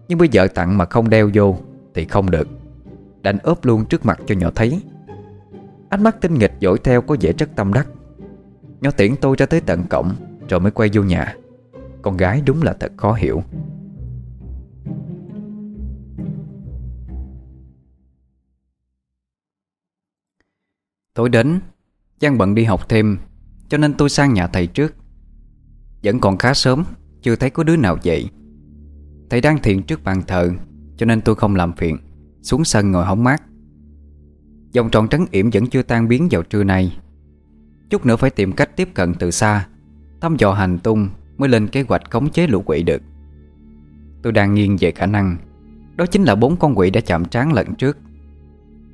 Nhưng bây giờ tặng mà không đeo vô, Thì không được. Đành ốp luôn trước mặt cho nhỏ thấy. Ánh mắt tinh nghịch dỗi theo có vẻ rất tâm đắc. Nhỏ tiễn tôi ra tới tận cổng, Rồi mới quay vô nhà. Con gái đúng là thật khó hiểu. Tối đến, Giang bận đi học thêm. Cho nên tôi sang nhà thầy trước. Vẫn còn khá sớm, Chưa thấy có đứa nào dậy. Thầy đang thiền trước bàn thờ, Cho nên tôi không làm phiền. Xuống sân ngồi hóng mát. Dòng tròn trắng yểm vẫn chưa tan biến vào trưa nay. Chút nữa phải tìm cách tiếp cận từ xa. Thăm dò hành tung Mới lên kế hoạch khống chế lũ quỷ được. Tôi đang nghiêng về khả năng. Đó chính là bốn con quỷ đã chạm trán lần trước.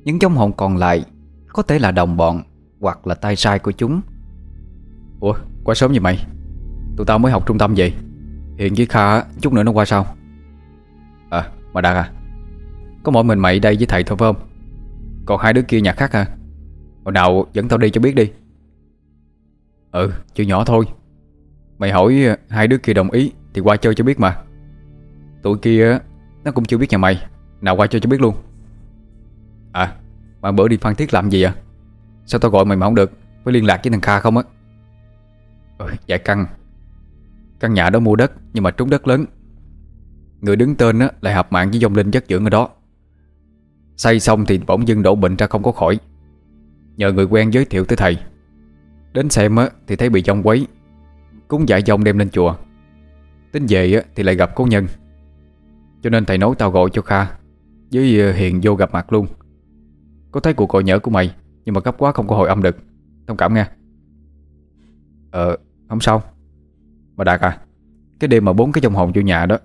Những trong hồn còn lại Có thể là đồng bọn Hoặc là tay sai của chúng.
Ủa, qua sớm vậy mày? Tụi tao mới học trung tâm vậy. Hiện với Kha chút nữa nó qua sao À mà Đạt à Có mỗi mình mày đây với thầy thôi phải không? Còn hai đứa kia nhà khác à Hồi nào dẫn tao đi cho biết đi. Ừ chưa nhỏ thôi. Mày hỏi ờ, hai đứa kia đồng ý Thì qua chơi cho biết mà. Tụi kia nó cũng chưa biết nhà mày. Nào qua chơi cho biết luôn. À mà bữa đi Phan Thiết làm gì à Sao tao gọi mày mà không được? Phải liên lạc với thằng Kha không á? Ừ dạ căn. Căn nhà đó mua đất Nhưng mà trúng đất lớn. Người đứng tên á, lại hợp mạng với dòng linh chất dưỡng ở đó. Xây xong thì bỗng dưng đổ bệnh ra không có khỏi. Nhờ người quen giới thiệu tới thầy. Đến xem á, thì thấy bị dông quấy. Cúng giải dông đem lên chùa. Tính về á, thì lại gặp cố nhân. Cho nên thầy nói tao gọi cho Kha Với ờ, Hiền vô gặp mặt luôn. Có thấy cuộc gọi nhớ của mày Nhưng mà gấp quá không có hồi âm được. Thông cảm nha Ờ không sao. Mà Đạt à Cái đêm mà bốn cái trong hồn vô nhà đó,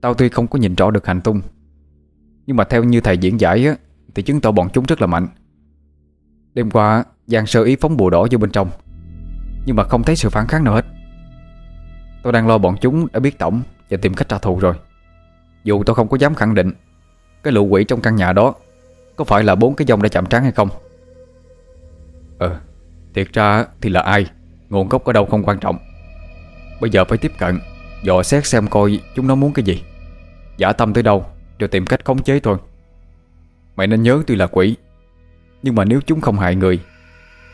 Tao tuy không có nhìn rõ được hành tung, Nhưng mà theo như thầy diễn giải á, Thì chứng tỏ bọn chúng rất là mạnh. Đêm qua Giang sơ ý phóng bùa đỏ vô bên trong, Nhưng mà không thấy sự phản kháng nào hết. Tôi đang lo bọn chúng đã biết tổng Và tìm cách trả thù rồi. Dù tôi không có dám khẳng định Cái lũ quỷ trong căn nhà đó Có phải là bốn cái dòng đã chạm trán hay không. Ờ Thiệt ra thì là ai? Nguồn gốc ở đâu không quan trọng. Bây giờ phải tiếp cận, Dò xét xem coi chúng nó muốn cái gì. Giả tâm tới đâu Rồi tìm cách khống chế thôi. Mày nên nhớ tuy là quỷ, Nhưng mà nếu chúng không hại người,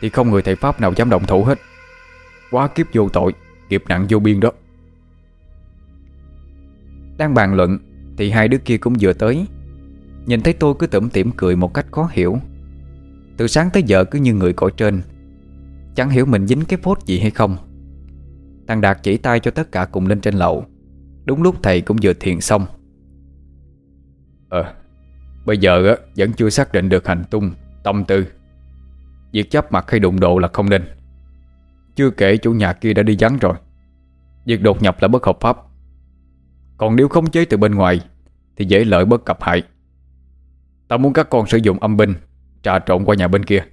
Thì không người thầy Pháp nào dám động thủ hết. Quá kiếp vô tội Nghiệp nặng vô biên đó.
Đang bàn luận, Thì hai đứa kia cũng vừa tới. Nhìn thấy tôi cứ tủm tỉm cười một cách khó hiểu. Từ sáng tới giờ cứ như người cõi trên Chẳng hiểu mình dính cái phốt gì hay không. Thằng Đạt chỉ tay cho tất cả cùng lên trên lầu. Đúng lúc thầy cũng vừa thiền xong.
Ờ Bây giờ á, vẫn chưa xác định được hành tung Tâm tư. Việc chấp mặt hay đụng độ là không nên. Chưa kể chủ nhà kia đã đi vắng rồi. Việc đột nhập là bất hợp pháp. Còn nếu khống chế từ bên ngoài Thì dễ lợi bất cập hại. Tao muốn các con sử dụng âm binh Trà trộn qua nhà bên kia.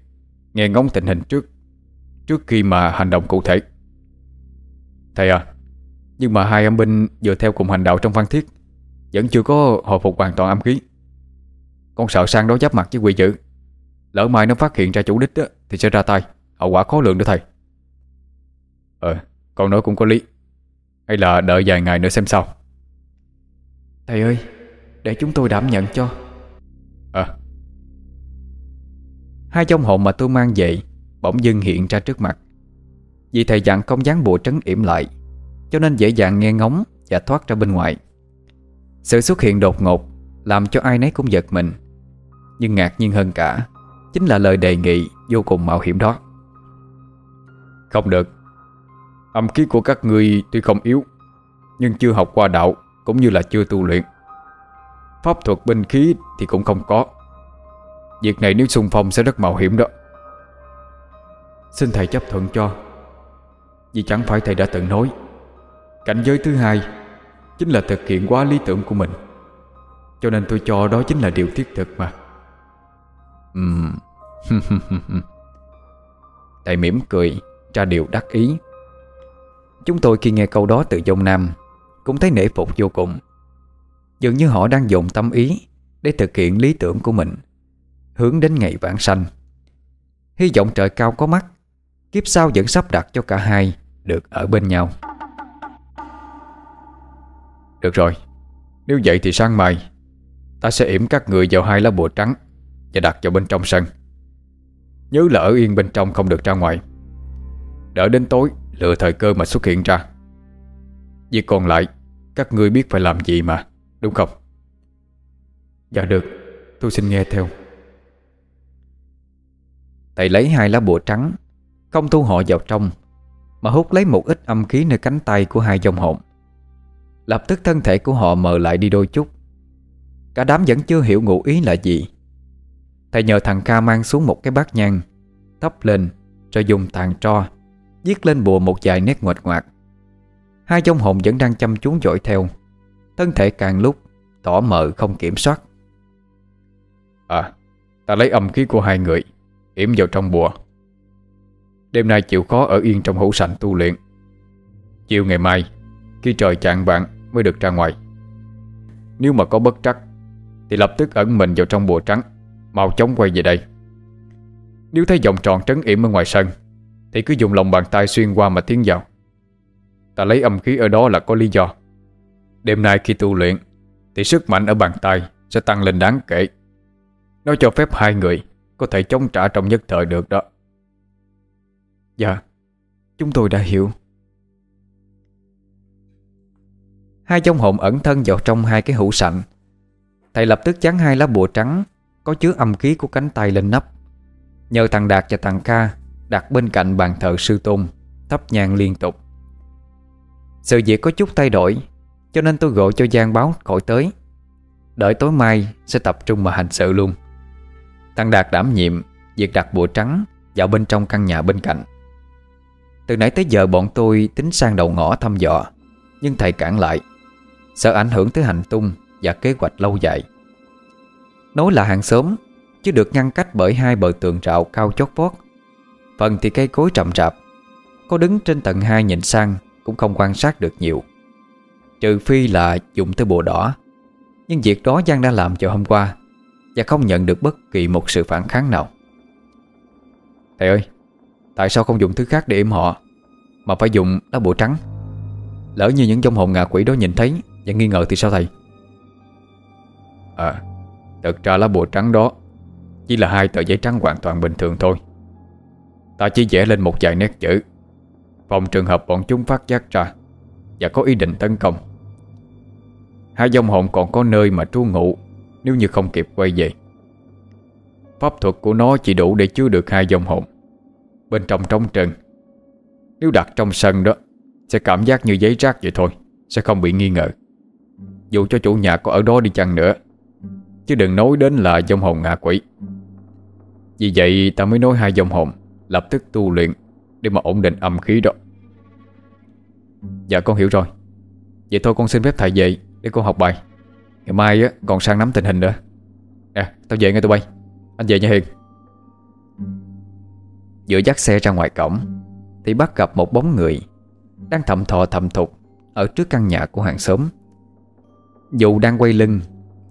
Nghe ngóng tình hình trước Trước khi mà hành động cụ thể. Thầy à Nhưng mà hai âm binh vừa theo cùng hành đạo trong văn thiết Vẫn chưa có hồi phục hoàn toàn âm khí. Con sợ sang đó giáp mặt với quỷ dữ Lỡ mai nó phát hiện ra chủ đích đó, Thì sẽ ra tay Hậu quả khó lượng đó thầy. Ờ Con nói cũng có lý Hay là đợi vài ngày nữa xem sao.
Thầy ơi Để chúng tôi đảm nhận cho.
Ờ
Hai trong hồn mà tôi mang về Bỗng dưng hiện ra trước mặt. Vì thầy dặn công dáng bùa trấn yểm lại, Cho nên dễ dàng nghe ngóng Và thoát ra bên ngoài. Sự xuất hiện đột ngột Làm cho ai nấy cũng giật mình, Nhưng ngạc nhiên hơn cả Chính là lời đề nghị vô cùng mạo hiểm đó.
Không được, Âm khí của các ngươi tuy không yếu, Nhưng chưa học qua đạo Cũng như là chưa tu luyện. Pháp thuật binh khí thì cũng không có. Việc này nếu xung phong sẽ rất mạo hiểm đó.
Xin thầy chấp thuận cho. Vì chẳng phải thầy đã từng nói, Cảnh giới thứ hai Chính là thực hiện quá lý tưởng của mình. Cho nên tôi cho đó chính là điều thiết thực mà.
Ừm. Thầy mỉm cười, Ra điều đắc ý. Chúng tôi khi nghe câu đó từ dông nam, Cũng thấy nể phục vô cùng. Dường như họ đang dùng tâm ý Để thực hiện lý tưởng của mình, Hướng đến ngày vãng sanh. Hy vọng trời cao có mắt Kiếp sau vẫn sắp đặt cho cả hai Được ở bên nhau.
Được rồi, Nếu vậy thì sáng mai, Ta sẽ yểm các người vào hai lá bùa trắng Và đặt vào bên trong sân. Nhớ là ở yên bên trong không được ra ngoài. Đợi đến tối, Lựa thời cơ mà xuất hiện ra. Việc còn lại, Các ngươi biết phải làm gì mà, Đúng không?
Dạ được, Tôi xin nghe theo.
Thầy lấy hai lá bùa trắng không thu họ vào trong, Mà hút lấy một ít âm khí nơi cánh tay của hai dòng hồn Lập tức thân thể của họ mờ lại đi đôi chút. Cả đám vẫn chưa hiểu ngụ ý là gì. Thầy nhờ thằng ca mang xuống một cái bát nhang, Thắp lên Rồi dùng tàn tro, Viết lên bùa một vài nét ngoạch ngoạc. Hai dòng hồn vẫn đang chăm chú dõi theo. Thân thể càng lúc Tỏ mờ không kiểm soát.
À Ta lấy âm khí của hai người yểm vào trong bùa. Đêm nay chịu khó ở yên trong hữu sành tu luyện. Chiều ngày mai, Khi trời chạng bạn mới được ra ngoài. Nếu mà có bất trắc, Thì lập tức ẩn mình vào trong bùa trắng, Mau chóng quay về đây. Nếu thấy vòng tròn trấn yểm ở ngoài sân, Thì cứ dùng lòng bàn tay xuyên qua mà tiến vào. Ta lấy âm khí ở đó là có lý do. Đêm nay khi tu luyện, Thì sức mạnh ở bàn tay Sẽ tăng lên đáng kể. Nó cho phép hai người Có thể chống trả trong nhất thời được đó.
Dạ. Chúng tôi đã hiểu.
Hai trong hồn ẩn thân vào trong hai cái hũ sạnh. Thầy lập tức chắn hai lá bùa trắng Có chứa âm khí của cánh tay lên nắp. Nhờ thằng Đạt và thằng Ca Đặt bên cạnh bàn thờ sư tôn, Thắp nhang liên tục. Sự việc có chút thay đổi, Cho nên tôi gọi cho Giang báo khỏi tới. Đợi tối mai sẽ tập trung mà hành sự luôn. Thằng Đạt đảm nhiệm Việc đặt bùa trắng Vào bên trong căn nhà bên cạnh. Từ nãy tới giờ bọn tôi tính sang đầu ngõ thăm dò, Nhưng thầy cản lại, Sợ ảnh hưởng tới hành tung Và kế hoạch lâu dài. Nói là hàng xóm, Chứ được ngăn cách bởi hai bờ tường rào cao chót vót. Phần thì cây cối trầm rạp, Có đứng trên tầng 2 nhìn sang Cũng không quan sát được nhiều. Trừ phi là dùng tới bùa đỏ, Nhưng việc đó Giang đã làm vào hôm qua Và không nhận được bất kỳ một sự phản kháng nào. Thầy ơi Tại sao không dùng thứ khác để im họ? Mà phải dùng lá bùa trắng. Lỡ như những trong hồn ngạ quỷ đó nhìn thấy Và nghi ngờ thì sao thầy?
À Thực ra lá bùa trắng đó Chỉ là hai tờ giấy trắng hoàn toàn bình thường thôi. Ta chỉ vẽ lên một vài nét chữ, Phòng trường hợp bọn chúng phát giác ra Và có ý định tấn công. Hai dòng hồn còn có nơi mà trú ngụ Nếu như không kịp quay về. Pháp thuật của nó chỉ đủ để chứa được hai dòng hồn. Bên trong trống trơn. Nếu đặt trong sân đó Sẽ cảm giác như giấy rác vậy thôi Sẽ không bị nghi ngờ. Dù cho chủ nhà có ở đó đi chăng nữa Chứ đừng nói đến là dòng hồn ngạ quỷ. Vì vậy ta mới nói hai dòng hồn Lập tức tu luyện Để mà ổn định âm khí đó. Dạ con hiểu rồi. Vậy thôi con xin phép thầy về Để con học bài. Ngày mai á, còn sang nắm tình hình nữa. Nè tao về ngay tụi bay. Anh về nha Hiền.
Vừa dắt xe ra ngoài cổng, Thì bắt gặp một bóng người Đang thầm thò thầm thục Ở trước căn nhà của hàng xóm. Dù đang quay lưng,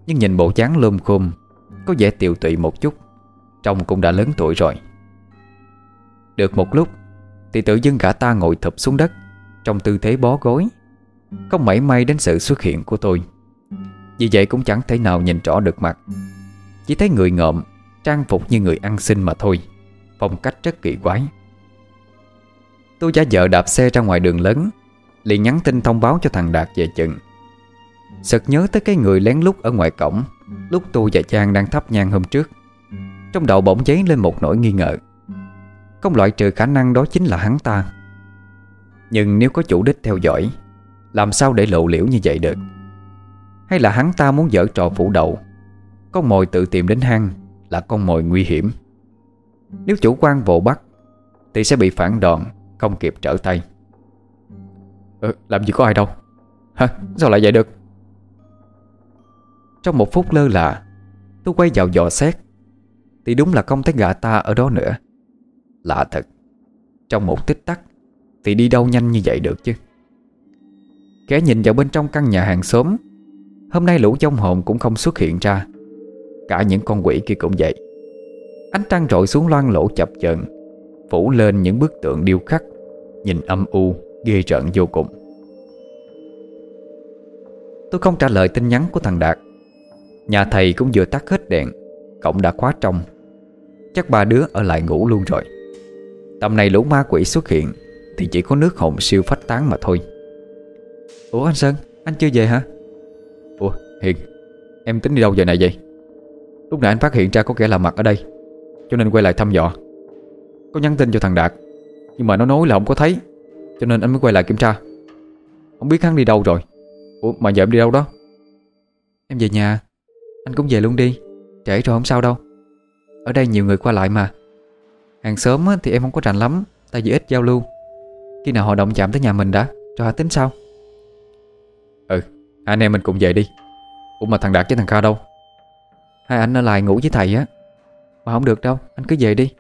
Nhưng nhìn bộ dáng lôm khôm Có vẻ tiều tụy một chút, Trông cũng đã lớn tuổi rồi. Được một lúc, Thì tự dưng cả ta ngồi thụp xuống đất, Trong tư thế bó gối, Không mảy may đến sự xuất hiện của tôi. Vì vậy cũng chẳng thể nào nhìn rõ được mặt, Chỉ thấy người ngợm, Trang phục như người ăn xin mà thôi. Phong cách rất kỳ quái. Tôi giả vợ đạp xe ra ngoài đường lớn, liền nhắn tin thông báo cho thằng Đạt về chừng. Sực nhớ tới cái người lén lút ở ngoài cổng, Lúc tôi và Trang đang thắp nhang hôm trước. Trong đầu bỗng giấy lên một nỗi nghi ngờ. Không loại trừ khả năng đó chính là hắn ta. Nhưng nếu có chủ đích theo dõi, Làm sao để lộ liễu như vậy được? Hay là hắn ta muốn dở trò phủ đầu? Con mồi tự tìm đến hang Là con mồi nguy hiểm. Nếu chủ quan vồ bắt Thì sẽ bị phản đòn Không kịp trở tay. Ừ, Làm gì có ai đâu. Hả sao lại vậy được? Trong một phút lơ là Tôi quay vào dò xét Thì đúng là không thấy gã ta ở đó nữa. Lạ thật Trong một tích tắc Thì đi đâu nhanh như vậy được chứ? Kẻ nhìn vào bên trong căn nhà hàng xóm Hôm nay lũ trong hồn cũng không xuất hiện ra. Cả những con quỷ kia cũng vậy. Ánh trăng rọi xuống loan lỗ chập chờn, Phủ lên những bức tượng điêu khắc, Nhìn âm u, Ghê rợn vô cùng. Tôi không trả lời tin nhắn của thằng Đạt. Nhà thầy cũng vừa tắt hết đèn, Cổng đã khóa trong. Chắc ba đứa ở lại ngủ luôn rồi. Tầm này lũ ma quỷ xuất hiện Thì chỉ có nước hồn siêu phách tán mà thôi. Ủa anh Sơn, Anh chưa về hả? Ủa, Hiền, Em tính đi đâu giờ này vậy? Lúc nãy anh phát hiện ra có kẻ làm mặt ở đây. Cho nên quay lại thăm dò. Có nhắn tin cho thằng Đạt, Nhưng mà nó nói là không có thấy, Cho nên anh mới quay lại kiểm tra. Không biết hắn đi đâu rồi. Ủa, mà giờ em đi đâu đó?
Em về nhà. Anh cũng về luôn đi. Trễ rồi không sao đâu. Ở đây nhiều người qua lại mà. Hàng xóm thì em không có rành lắm, Tại vì ít giao lưu. Khi nào họ động chạm tới nhà mình đã Rồi họ tính sao
Ừ Anh em mình cùng về đi. Ủa, mà thằng Đạt với thằng Kha đâu?
Hai anh ở lại ngủ với thầy á. Mà không được đâu, Anh cứ về đi.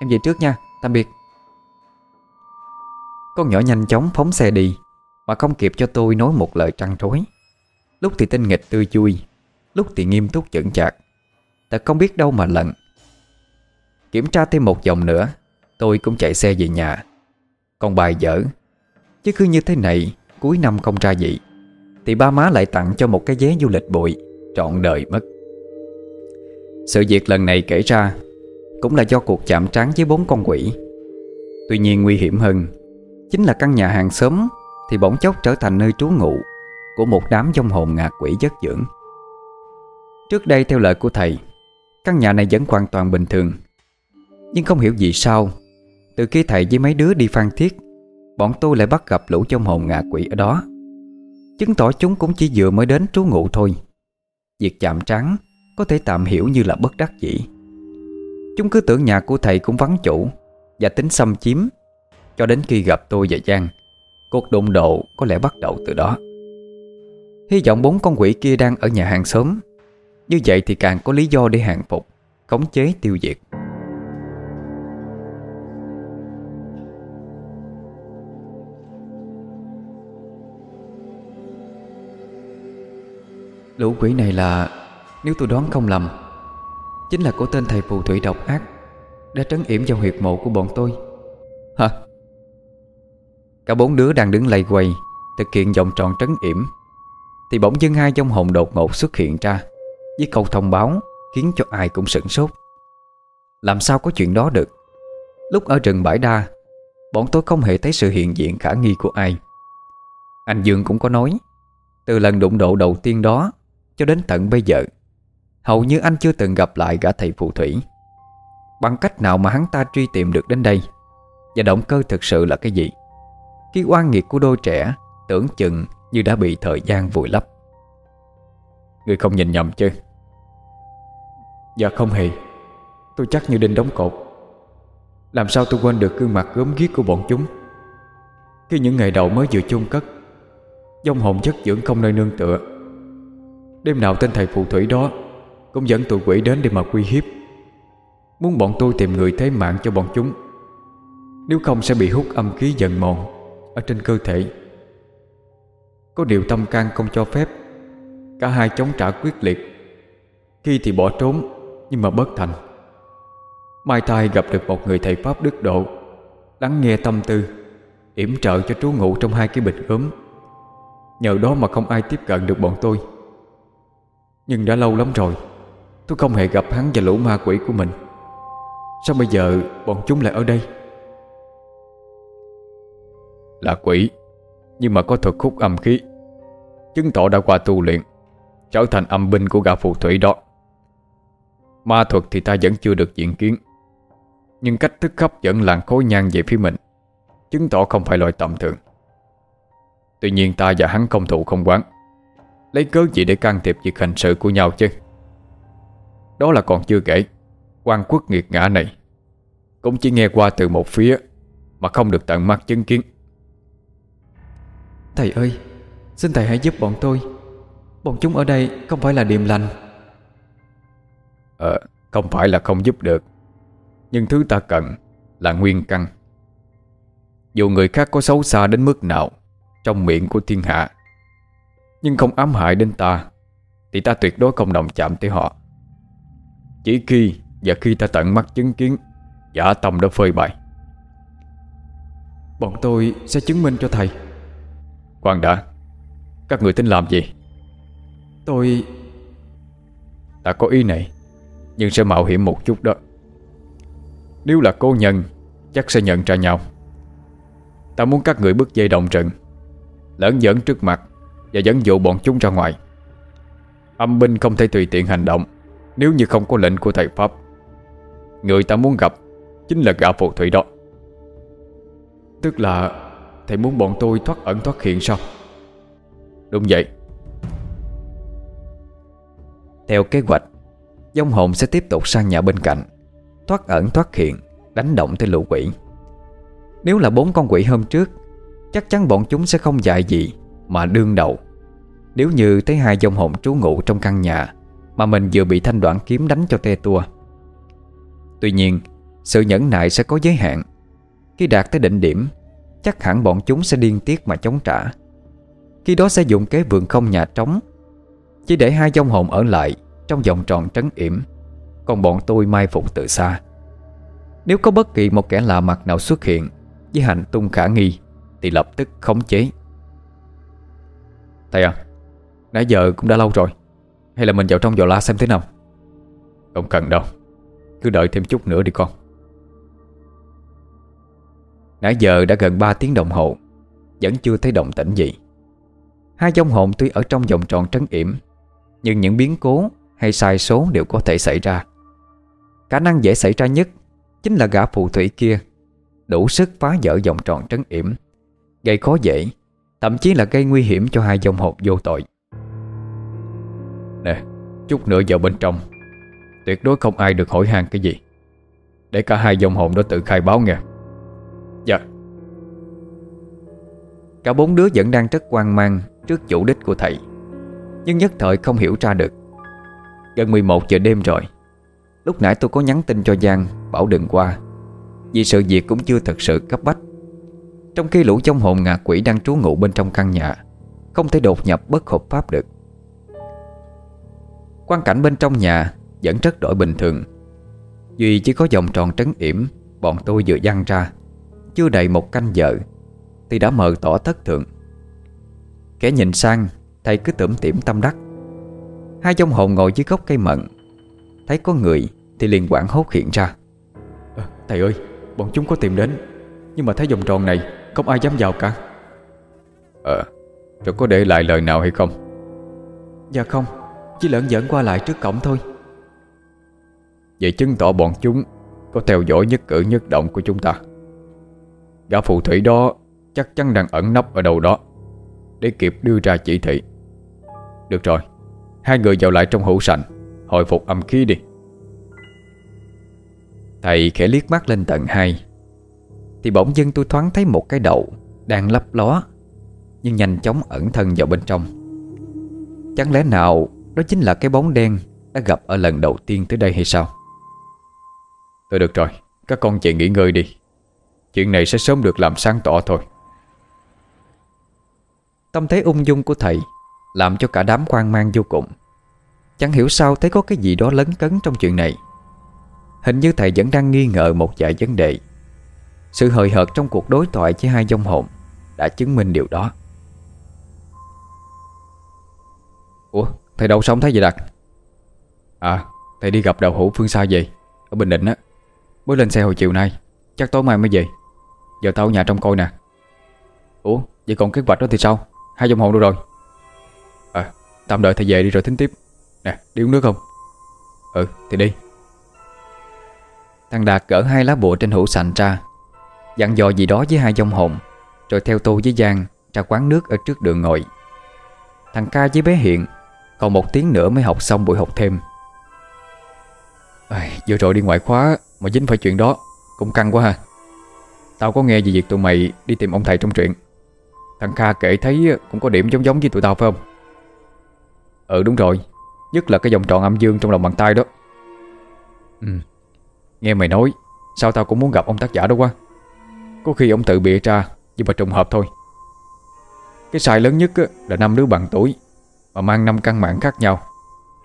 Em về trước nha, Tạm biệt.
Con nhỏ nhanh chóng phóng xe đi, Mà không kịp cho tôi nói một lời trăn trối. Lúc thì tinh nghịch tươi chui, Lúc thì nghiêm túc chững chạc. Thật không biết đâu mà lận. Kiểm tra thêm một vòng nữa, Tôi cũng chạy xe về nhà. Còn bài dở, Chứ cứ như thế này, Cuối năm không ra gì. Thì ba má lại tặng cho một cái vé du lịch bụi, Trọn đời mất. Sự việc lần này kể ra Cũng là do cuộc chạm trán với bốn con quỷ. Tuy nhiên nguy hiểm hơn Chính là căn nhà hàng xóm Thì bỗng chốc trở thành nơi trú ngụ Của một đám dông hồn ngạ quỷ giấc dưỡng. Trước đây theo lời của thầy, Căn nhà này vẫn hoàn toàn bình thường. Nhưng không hiểu vì sao, Từ khi thầy với mấy đứa đi phan thiết, Bọn tôi lại bắt gặp lũ trong hồn ngạ quỷ ở đó. Chứng tỏ chúng cũng chỉ vừa mới đến trú ngụ thôi. Việc chạm trắng có thể tạm hiểu như là bất đắc dĩ. Chúng cứ tưởng nhà của thầy cũng vắng chủ Và tính xâm chiếm, Cho đến khi gặp tôi và Giang, Cuộc đụng độ có lẽ bắt đầu từ đó. Hy vọng bốn con quỷ kia đang ở nhà hàng xóm. Như vậy thì càng có lý do để hàng phục, Khống chế tiêu diệt.
Lũ quỷ này là nếu tôi đoán không lầm, Chính là của tên thầy phù thủy độc ác Đã trấn yểm vào huyệt mộ của bọn tôi.
Hả? Cả bốn đứa đang đứng lầy quay, Thực hiện vòng tròn trấn yểm. Thì bỗng dưng hai trong hồn đột ngột xuất hiện ra, Với câu thông báo Khiến cho ai cũng sửng sốt. Làm sao có chuyện đó được? Lúc ở rừng bãi đa, Bọn tôi không hề thấy sự hiện diện khả nghi của ai. Anh Dương cũng có nói, Từ lần đụng độ đầu tiên đó Cho đến tận bây giờ Hầu như anh chưa từng gặp lại gã thầy phù thủy. Bằng cách nào mà hắn ta truy tìm được đến đây? Và động cơ thực sự là cái gì? Khi oan nghiệt của đôi trẻ Tưởng chừng như đã bị thời gian vùi lấp. Người không nhìn nhầm chứ?
Dạ không hề. Tôi chắc như đinh đóng cột. Làm sao tôi quên được gương mặt gớm ghiếc của bọn chúng? Khi những ngày đầu mới vừa chung cất Dông hồn chất dưỡng không nơi nương tựa. Đêm nào tên thầy phù thủy đó cũng dẫn tụi quỷ đến để mà quy hiếp. Muốn bọn tôi tìm người thế mạng cho bọn chúng. Nếu không sẽ bị hút âm khí dần mòn Ở trên cơ thể. Có điều tâm can không cho phép. Cả hai chống trả quyết liệt. Khi thì bỏ trốn, Nhưng mà bất thành. Mai tai gặp được một người thầy Pháp đức độ, Lắng nghe tâm tư, yểm trợ cho trú ngụ trong hai cái bịch gốm. Nhờ đó mà không ai tiếp cận được bọn tôi. Nhưng đã lâu lắm rồi Tôi không hề gặp hắn và lũ ma quỷ của mình. Sao bây giờ bọn chúng lại ở đây? Là quỷ, Nhưng mà có thuật khúc âm khí. Chứng tỏ đã qua tu luyện, Trở thành âm binh của gã phù thủy đó. Ma thuật thì ta vẫn chưa được diện kiến, Nhưng cách thức hấp dẫn làng khối nhang về phía mình Chứng tỏ không phải loại tầm thường. Tuy nhiên ta và hắn không thụ không quán, Lấy cớ gì để can thiệp việc hành sự của nhau chứ? Đó là còn chưa kể quan quốc nghiệt ngã này. Cũng chỉ nghe qua từ một phía Mà không được tận mắt chứng kiến.
Thầy ơi Xin thầy hãy giúp bọn tôi. Bọn chúng ở đây không phải là điềm lành.
Ờ Không phải là không giúp được Nhưng thứ ta cần là nguyên căn. Dù người khác có xấu xa đến mức nào Trong miệng của thiên hạ Nhưng không ám hại đến ta Thì ta tuyệt đối không đồng chạm tới họ Chỉ khi Và khi ta tận mắt chứng kiến Giả tâm đã phơi bày.
Bọn tôi sẽ chứng minh cho thầy.
Khoan đã Các người tính làm gì?
Tôi
Ta có ý này Nhưng sẽ mạo hiểm một chút đó. Nếu là cô nhân Chắc sẽ nhận ra nhau. Ta muốn các người bước dây động trận Lẫn dẫn trước mặt Và dẫn dụ bọn chúng ra ngoài. Âm binh không thể tùy tiện hành động nếu như không có lệnh của thầy Pháp, Người ta muốn gặp Chính là gã phù thủy đó.
Tức là Thầy muốn bọn tôi thoát ẩn thoát hiện sao?
Đúng vậy.
Theo kế hoạch Dông hồn sẽ tiếp tục sang nhà bên cạnh, Thoát ẩn thoát hiện, Đánh động tới lũ quỷ. Nếu là bốn con quỷ hôm trước, Chắc chắn bọn chúng sẽ không dạy gì Mà đương đầu. Nếu như thấy hai dông hồn trú ngụ trong căn nhà mà mình vừa bị thanh đoạn kiếm đánh cho te tua. Tuy nhiên, Sự nhẫn nại sẽ có giới hạn. Khi đạt tới đỉnh điểm, Chắc hẳn bọn chúng sẽ điên tiết mà chống trả. Khi đó sẽ dùng kế vườn không nhà trống, Chỉ để hai dông hồn ở lại Trong vòng tròn trấn yểm, Còn bọn tôi mai phục từ xa. Nếu có bất kỳ một kẻ lạ mặt nào xuất hiện Với hành tung khả nghi, Thì lập tức khống chế.
Thầy à Nãy giờ cũng đã lâu rồi. Hay là mình vào trong giò la xem thế nào? Không cần đâu. Cứ đợi thêm chút nữa đi con.
Nãy giờ đã gần 3 tiếng đồng hồ, Vẫn chưa thấy động tĩnh gì. Hai dông hồn tuy ở trong vòng tròn trấn yểm, Nhưng những biến cố hay sai số đều có thể xảy ra. Khả năng dễ xảy ra nhất Chính là gã phù thủy kia Đủ sức phá vỡ vòng tròn trấn yểm. Gây khó dễ, Thậm chí là gây nguy hiểm cho hai dòng hồn vô tội.
Chút nữa vào bên trong. Tuyệt đối không ai được hỏi han cái gì. Để cả hai dòng hồn đó tự khai báo nghe. Dạ.
Cả bốn đứa vẫn đang rất quan mang Trước chủ đích của thầy, Nhưng nhất thời không hiểu ra được. Gần 11 giờ đêm rồi. Lúc nãy tôi có nhắn tin cho Giang, Bảo đừng qua, Vì sự việc cũng chưa thật sự cấp bách. Trong khi lũ trong hồn ngạ quỷ đang trú ngụ bên trong căn nhà, Không thể đột nhập bất hợp pháp được. Quan cảnh bên trong nhà Vẫn rất đổi bình thường. Duy chỉ có vòng tròn trấn yểm Bọn tôi vừa văng ra. Chưa đầy một canh giờ Thì đã mờ tỏ thất thượng Kẻ nhìn sang Thầy cứ tưởng tỉm tâm đắc. Hai dông hồn ngồi dưới gốc cây mận. Thấy có người thì liền quảng hốt hiện ra.
À, Thầy ơi Bọn chúng có tìm đến. Nhưng mà thấy vòng tròn này Không ai dám vào cả.
Ờ Rồi có để lại lời nào hay không?
Dạ không Chỉ lợn giỡn qua lại trước cổng thôi.
Vậy chứng tỏ bọn chúng Có theo dõi nhất cử nhất động của chúng ta. Gã phù thủy đó Chắc chắn đang ẩn nấp ở đâu đó. Để kịp đưa ra chỉ thị. Được rồi Hai người vào lại trong hũ sành Hồi phục âm khí đi.
Thầy khẽ liếc mắt lên tầng 2 Thì bỗng dưng tôi thoáng thấy một cái đầu Đang lấp ló Nhưng nhanh chóng ẩn thân vào bên trong. Chẳng lẽ nào đó chính là cái bóng đen Đã gặp ở lần đầu tiên tới đây hay sao?
Thôi được rồi, Các con chị nghỉ ngơi đi. Chuyện này sẽ sớm được làm sáng tỏ thôi.
Tâm thế ung dung của thầy Làm cho cả đám quan mang vô cùng. Chẳng hiểu sao thấy có cái gì đó lấn cấn trong chuyện này. Hình như thầy vẫn đang nghi ngờ một vài vấn đề. Sự hời hợt trong cuộc đối thoại với hai dông hồn Đã chứng minh điều đó.
Ủa? Thầy đâu sống thấy vậy Đạt? À thầy đi gặp đạo hữu phương xa về, Ở Bình Định á. Mới lên xe hồi chiều nay, Chắc tối mai mới về. Giờ tao ở nhà trong coi nè. Ủa, vậy còn kế hoạch đó thì sao? Hai dòng hồn đâu rồi. À tạm đợi thầy về đi rồi tính tiếp. Nè, đi uống nước không? Ừ thì đi.
Thằng Đạt gỡ hai lá bùa trên hũ sành ra, Dặn dò gì đó với hai dòng hồn, Rồi theo tô với Giang Ra quán nước ở trước đường ngồi. Thằng ca với bé Hiện còn một tiếng nữa mới học xong buổi học thêm.
À, Vừa rồi đi ngoại khóa Mà dính phải chuyện đó Cũng căng quá ha. Tao có nghe về việc tụi mày đi tìm ông thầy trong truyện. Thằng Kha kể thấy cũng có điểm giống giống với tụi tao phải không? Ừ đúng rồi. Nhất là cái vòng tròn âm dương trong lòng bàn tay đó. Ừ Nghe mày nói Sao tao cũng muốn gặp ông tác giả đó quá. Có khi ông tự bịa ra Nhưng mà trùng hợp thôi. Cái sai lớn nhất là năm đứa bằng tuổi. Mà mang năm căn mạng khác nhau.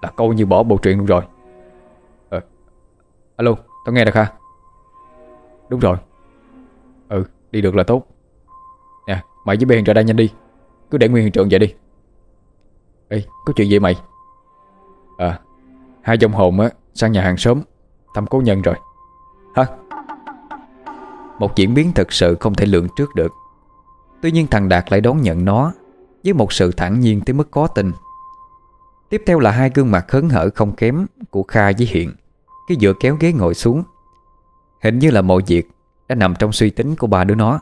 Là câu như bỏ bộ truyện luôn rồi. Ờ Alo, tao nghe được ha Đúng rồi. Ừ đi được là tốt. Nè, mày với Ben ra đây nhanh đi. Cứ để nguyên hiện trường vậy đi. Ê, có chuyện gì mày? À Hai dòng hồn á, sang nhà hàng sớm. Thăm cố nhân rồi. Hả?
Một diễn biến thật sự không thể lượng trước được. Tuy nhiên thằng Đạt lại đón nhận nó. Với một sự thản nhiên tới mức có tình. Tiếp theo là hai gương mặt hớn hở không kém Của Kha với Hiện Cái vừa kéo ghế ngồi xuống. Hình như là mọi việc Đã nằm trong suy tính của ba đứa nó.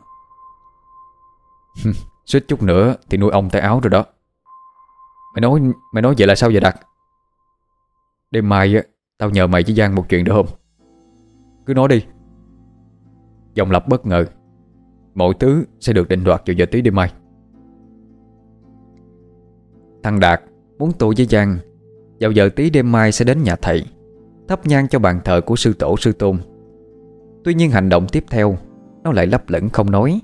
Suýt chút nữa thì nuôi ông tay áo rồi đó. Mày nói mày nói vậy là sao vậy Đạt? Đêm mai Tao nhờ mày với Giang một chuyện được không? Cứ nói đi. Dòng lập bất ngờ. Mọi thứ sẽ được định đoạt vào giờ tí đêm mai.
Thằng Đạt muốn tụ với Giang. Vào giờ tí đêm mai sẽ đến nhà thầy Thắp nhang cho bàn thờ của sư tổ sư tôn. Tuy nhiên hành động tiếp theo Nó lại lấp lửng không nói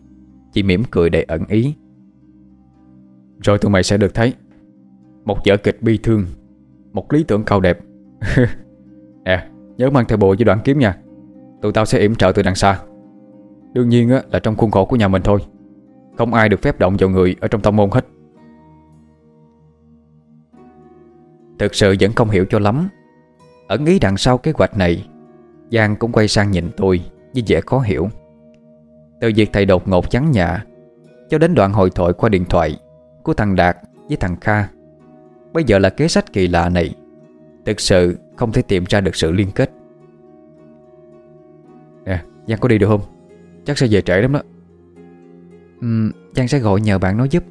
Chỉ mỉm cười đầy ẩn ý.
Rồi tụi mày sẽ được thấy. Một vở kịch bi thương Một lý tưởng cao đẹp. Nè nhớ mang theo bộ với đoạn kiếm nha. Tụi tao sẽ yểm trợ từ đằng xa. Đương nhiên á, là trong khuôn khổ của nhà mình thôi. Không ai được phép động vào người Ở trong tông môn hết.
Thực sự vẫn không hiểu cho lắm. Ẩn ý đằng sau kế hoạch này Giang cũng quay sang nhìn tôi Với vẻ khó hiểu. Từ việc thầy đột ngột vắng nhà Cho đến đoạn hội thoại qua điện thoại Của thằng Đạt với thằng Kha Bây giờ là kế sách kỳ lạ này. Thực sự không thể tìm ra được sự liên kết.
Nè Giang có đi được không? Chắc sẽ về trễ lắm đó.
Uhm, Giang sẽ gọi nhờ bạn nói giúp.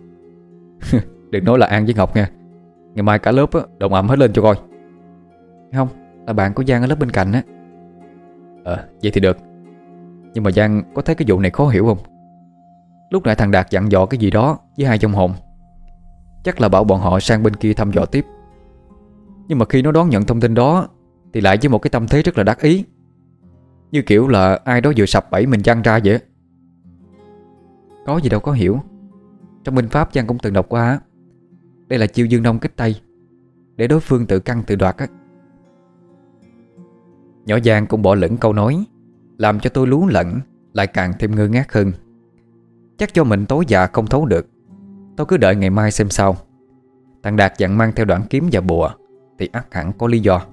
Đừng nói là An với Ngọc nha. Ngày mai cả lớp á, đồng ẩm hết lên cho coi.
Không? Là bạn của Giang ở lớp bên cạnh á.
Ờ vậy thì được. Nhưng mà Giang có thấy cái vụ này khó hiểu không? Lúc nãy thằng Đạt dặn dò cái gì đó Với hai trong hồn. Chắc là bảo bọn họ sang bên kia thăm dò tiếp. Nhưng mà khi nó đón nhận thông tin đó Thì lại với một cái tâm thế rất là đắc ý. Như kiểu là ai đó vừa sập bẫy mình văng ra vậy
Có gì đâu có hiểu. Trong minh pháp Giang cũng từng đọc qua á. Đây là chiêu dương đông kích tây Để đối phương tự căng tự đoạt á. Nhỏ Giang cũng bỏ lửng câu nói, Làm cho tôi lú lẫn, Lại càng thêm ngơ ngác hơn. Chắc cho mình tối già không thấu được, Tôi cứ đợi ngày mai xem sao. Thằng Đạt dặn mang theo đoạn kiếm và bùa, Thì ắt hẳn có lý do.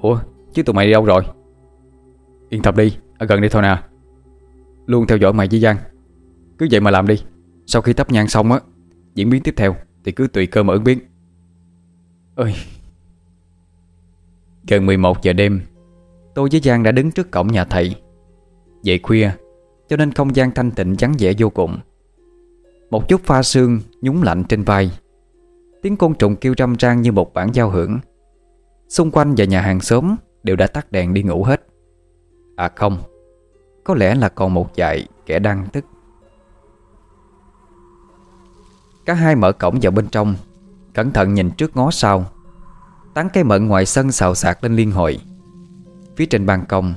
Ủa, chứ tụi mày đi đâu rồi? Yên tâm đi, Ở gần đây thôi nè. Luôn theo dõi mày với Giang. Cứ vậy mà làm đi. Sau khi thắp nhang xong á, Diễn biến tiếp theo Thì cứ tùy cơ mà ứng biến.
Ơi Gần 11 giờ đêm, Tôi với Giang đã đứng trước cổng nhà thầy. Về khuya, Cho nên không gian thanh tịnh vắng vẻ vô cùng. Một chút pha sương Nhúng lạnh trên vai. Tiếng côn trùng kêu râm ran như một bản giao hưởng. Xung quanh và nhà hàng xóm Đều đã tắt đèn đi ngủ hết. À không. Có lẽ là còn một vài kẻ đang thức Cả hai mở cổng vào bên trong, Cẩn thận nhìn trước ngó sau. Tán cây mận ngoài sân xào xạc lên liên hồi. Phía trên ban công,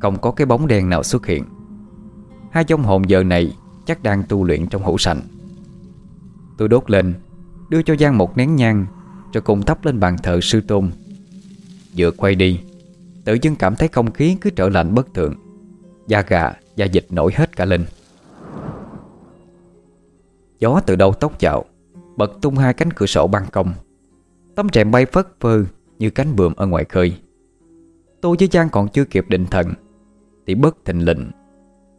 Không có cái bóng đen nào xuất hiện. Hai dông hồn giờ này Chắc đang tu luyện trong hũ sành. Tôi đốt lên, Đưa cho Giang một nén nhang, Rồi cùng thắp lên bàn thờ sư tôn. Vừa quay đi Tự dưng cảm thấy không khí cứ trở lạnh bất thường. Da gà, da dịch nổi hết cả lên. Gió từ đâu tóc chạo Bật tung hai cánh cửa sổ ban công. Tấm rèm bay phất phơ Như cánh bướm ở ngoài khơi. Tôi với Giang còn chưa kịp định thần Thì bất thình lình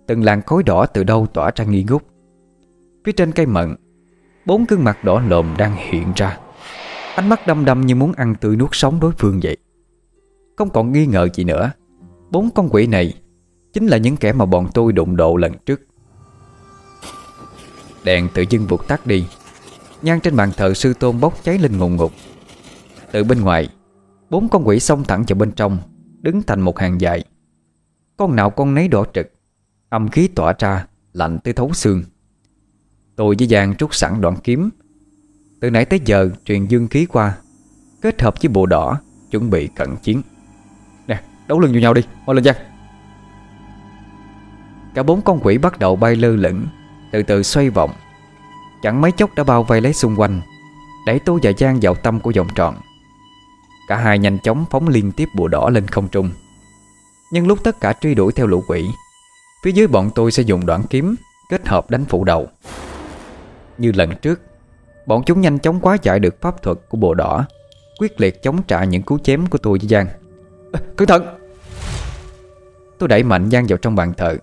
Từng làn khói đỏ từ đâu tỏa ra nghi ngút. Phía trên cây mận Bốn gương mặt đỏ lồm đang hiện ra. Ánh mắt đâm đâm như muốn ăn tươi nuốt sống đối phương vậy. Không còn nghi ngờ gì nữa. Bốn con quỷ này Chính là những kẻ mà bọn tôi đụng độ lần trước. Đèn tự dưng vụt tắt đi. Nhang trên bàn thờ sư tôn bốc cháy lên ngùng ngục Từ bên ngoài, Bốn con quỷ xông thẳng vào bên trong, Đứng thành một hàng dài. Con nào con nấy đỏ trực, Âm khí tỏa ra, Lạnh tới thấu xương. Tôi với Giang trút sẵn đoạn kiếm. Từ nãy tới giờ truyền dương khí qua, Kết hợp với bộ đỏ, Chuẩn bị cận chiến đấu lưng vô nhau đi. Mau lên Giang. Cả bốn con quỷ bắt đầu bay lơ lửng Từ từ xoay vòng. Chẳng mấy chốc đã bao vây lấy xung quanh Đẩy tôi và Giang vào tâm của vòng tròn. Cả hai nhanh chóng phóng liên tiếp bùa đỏ lên không trung. Nhưng lúc tất cả truy đuổi theo lũ quỷ Phía dưới bọn tôi sẽ dùng đoạn kiếm Kết hợp đánh phụ đầu. Như lần trước Bọn chúng nhanh chóng quá giải được pháp thuật của bùa đỏ Quyết liệt chống trả những cú chém của tôi với Giang. À, Cẩn thận! Tôi đẩy mạnh Giang vào trong bàn thờ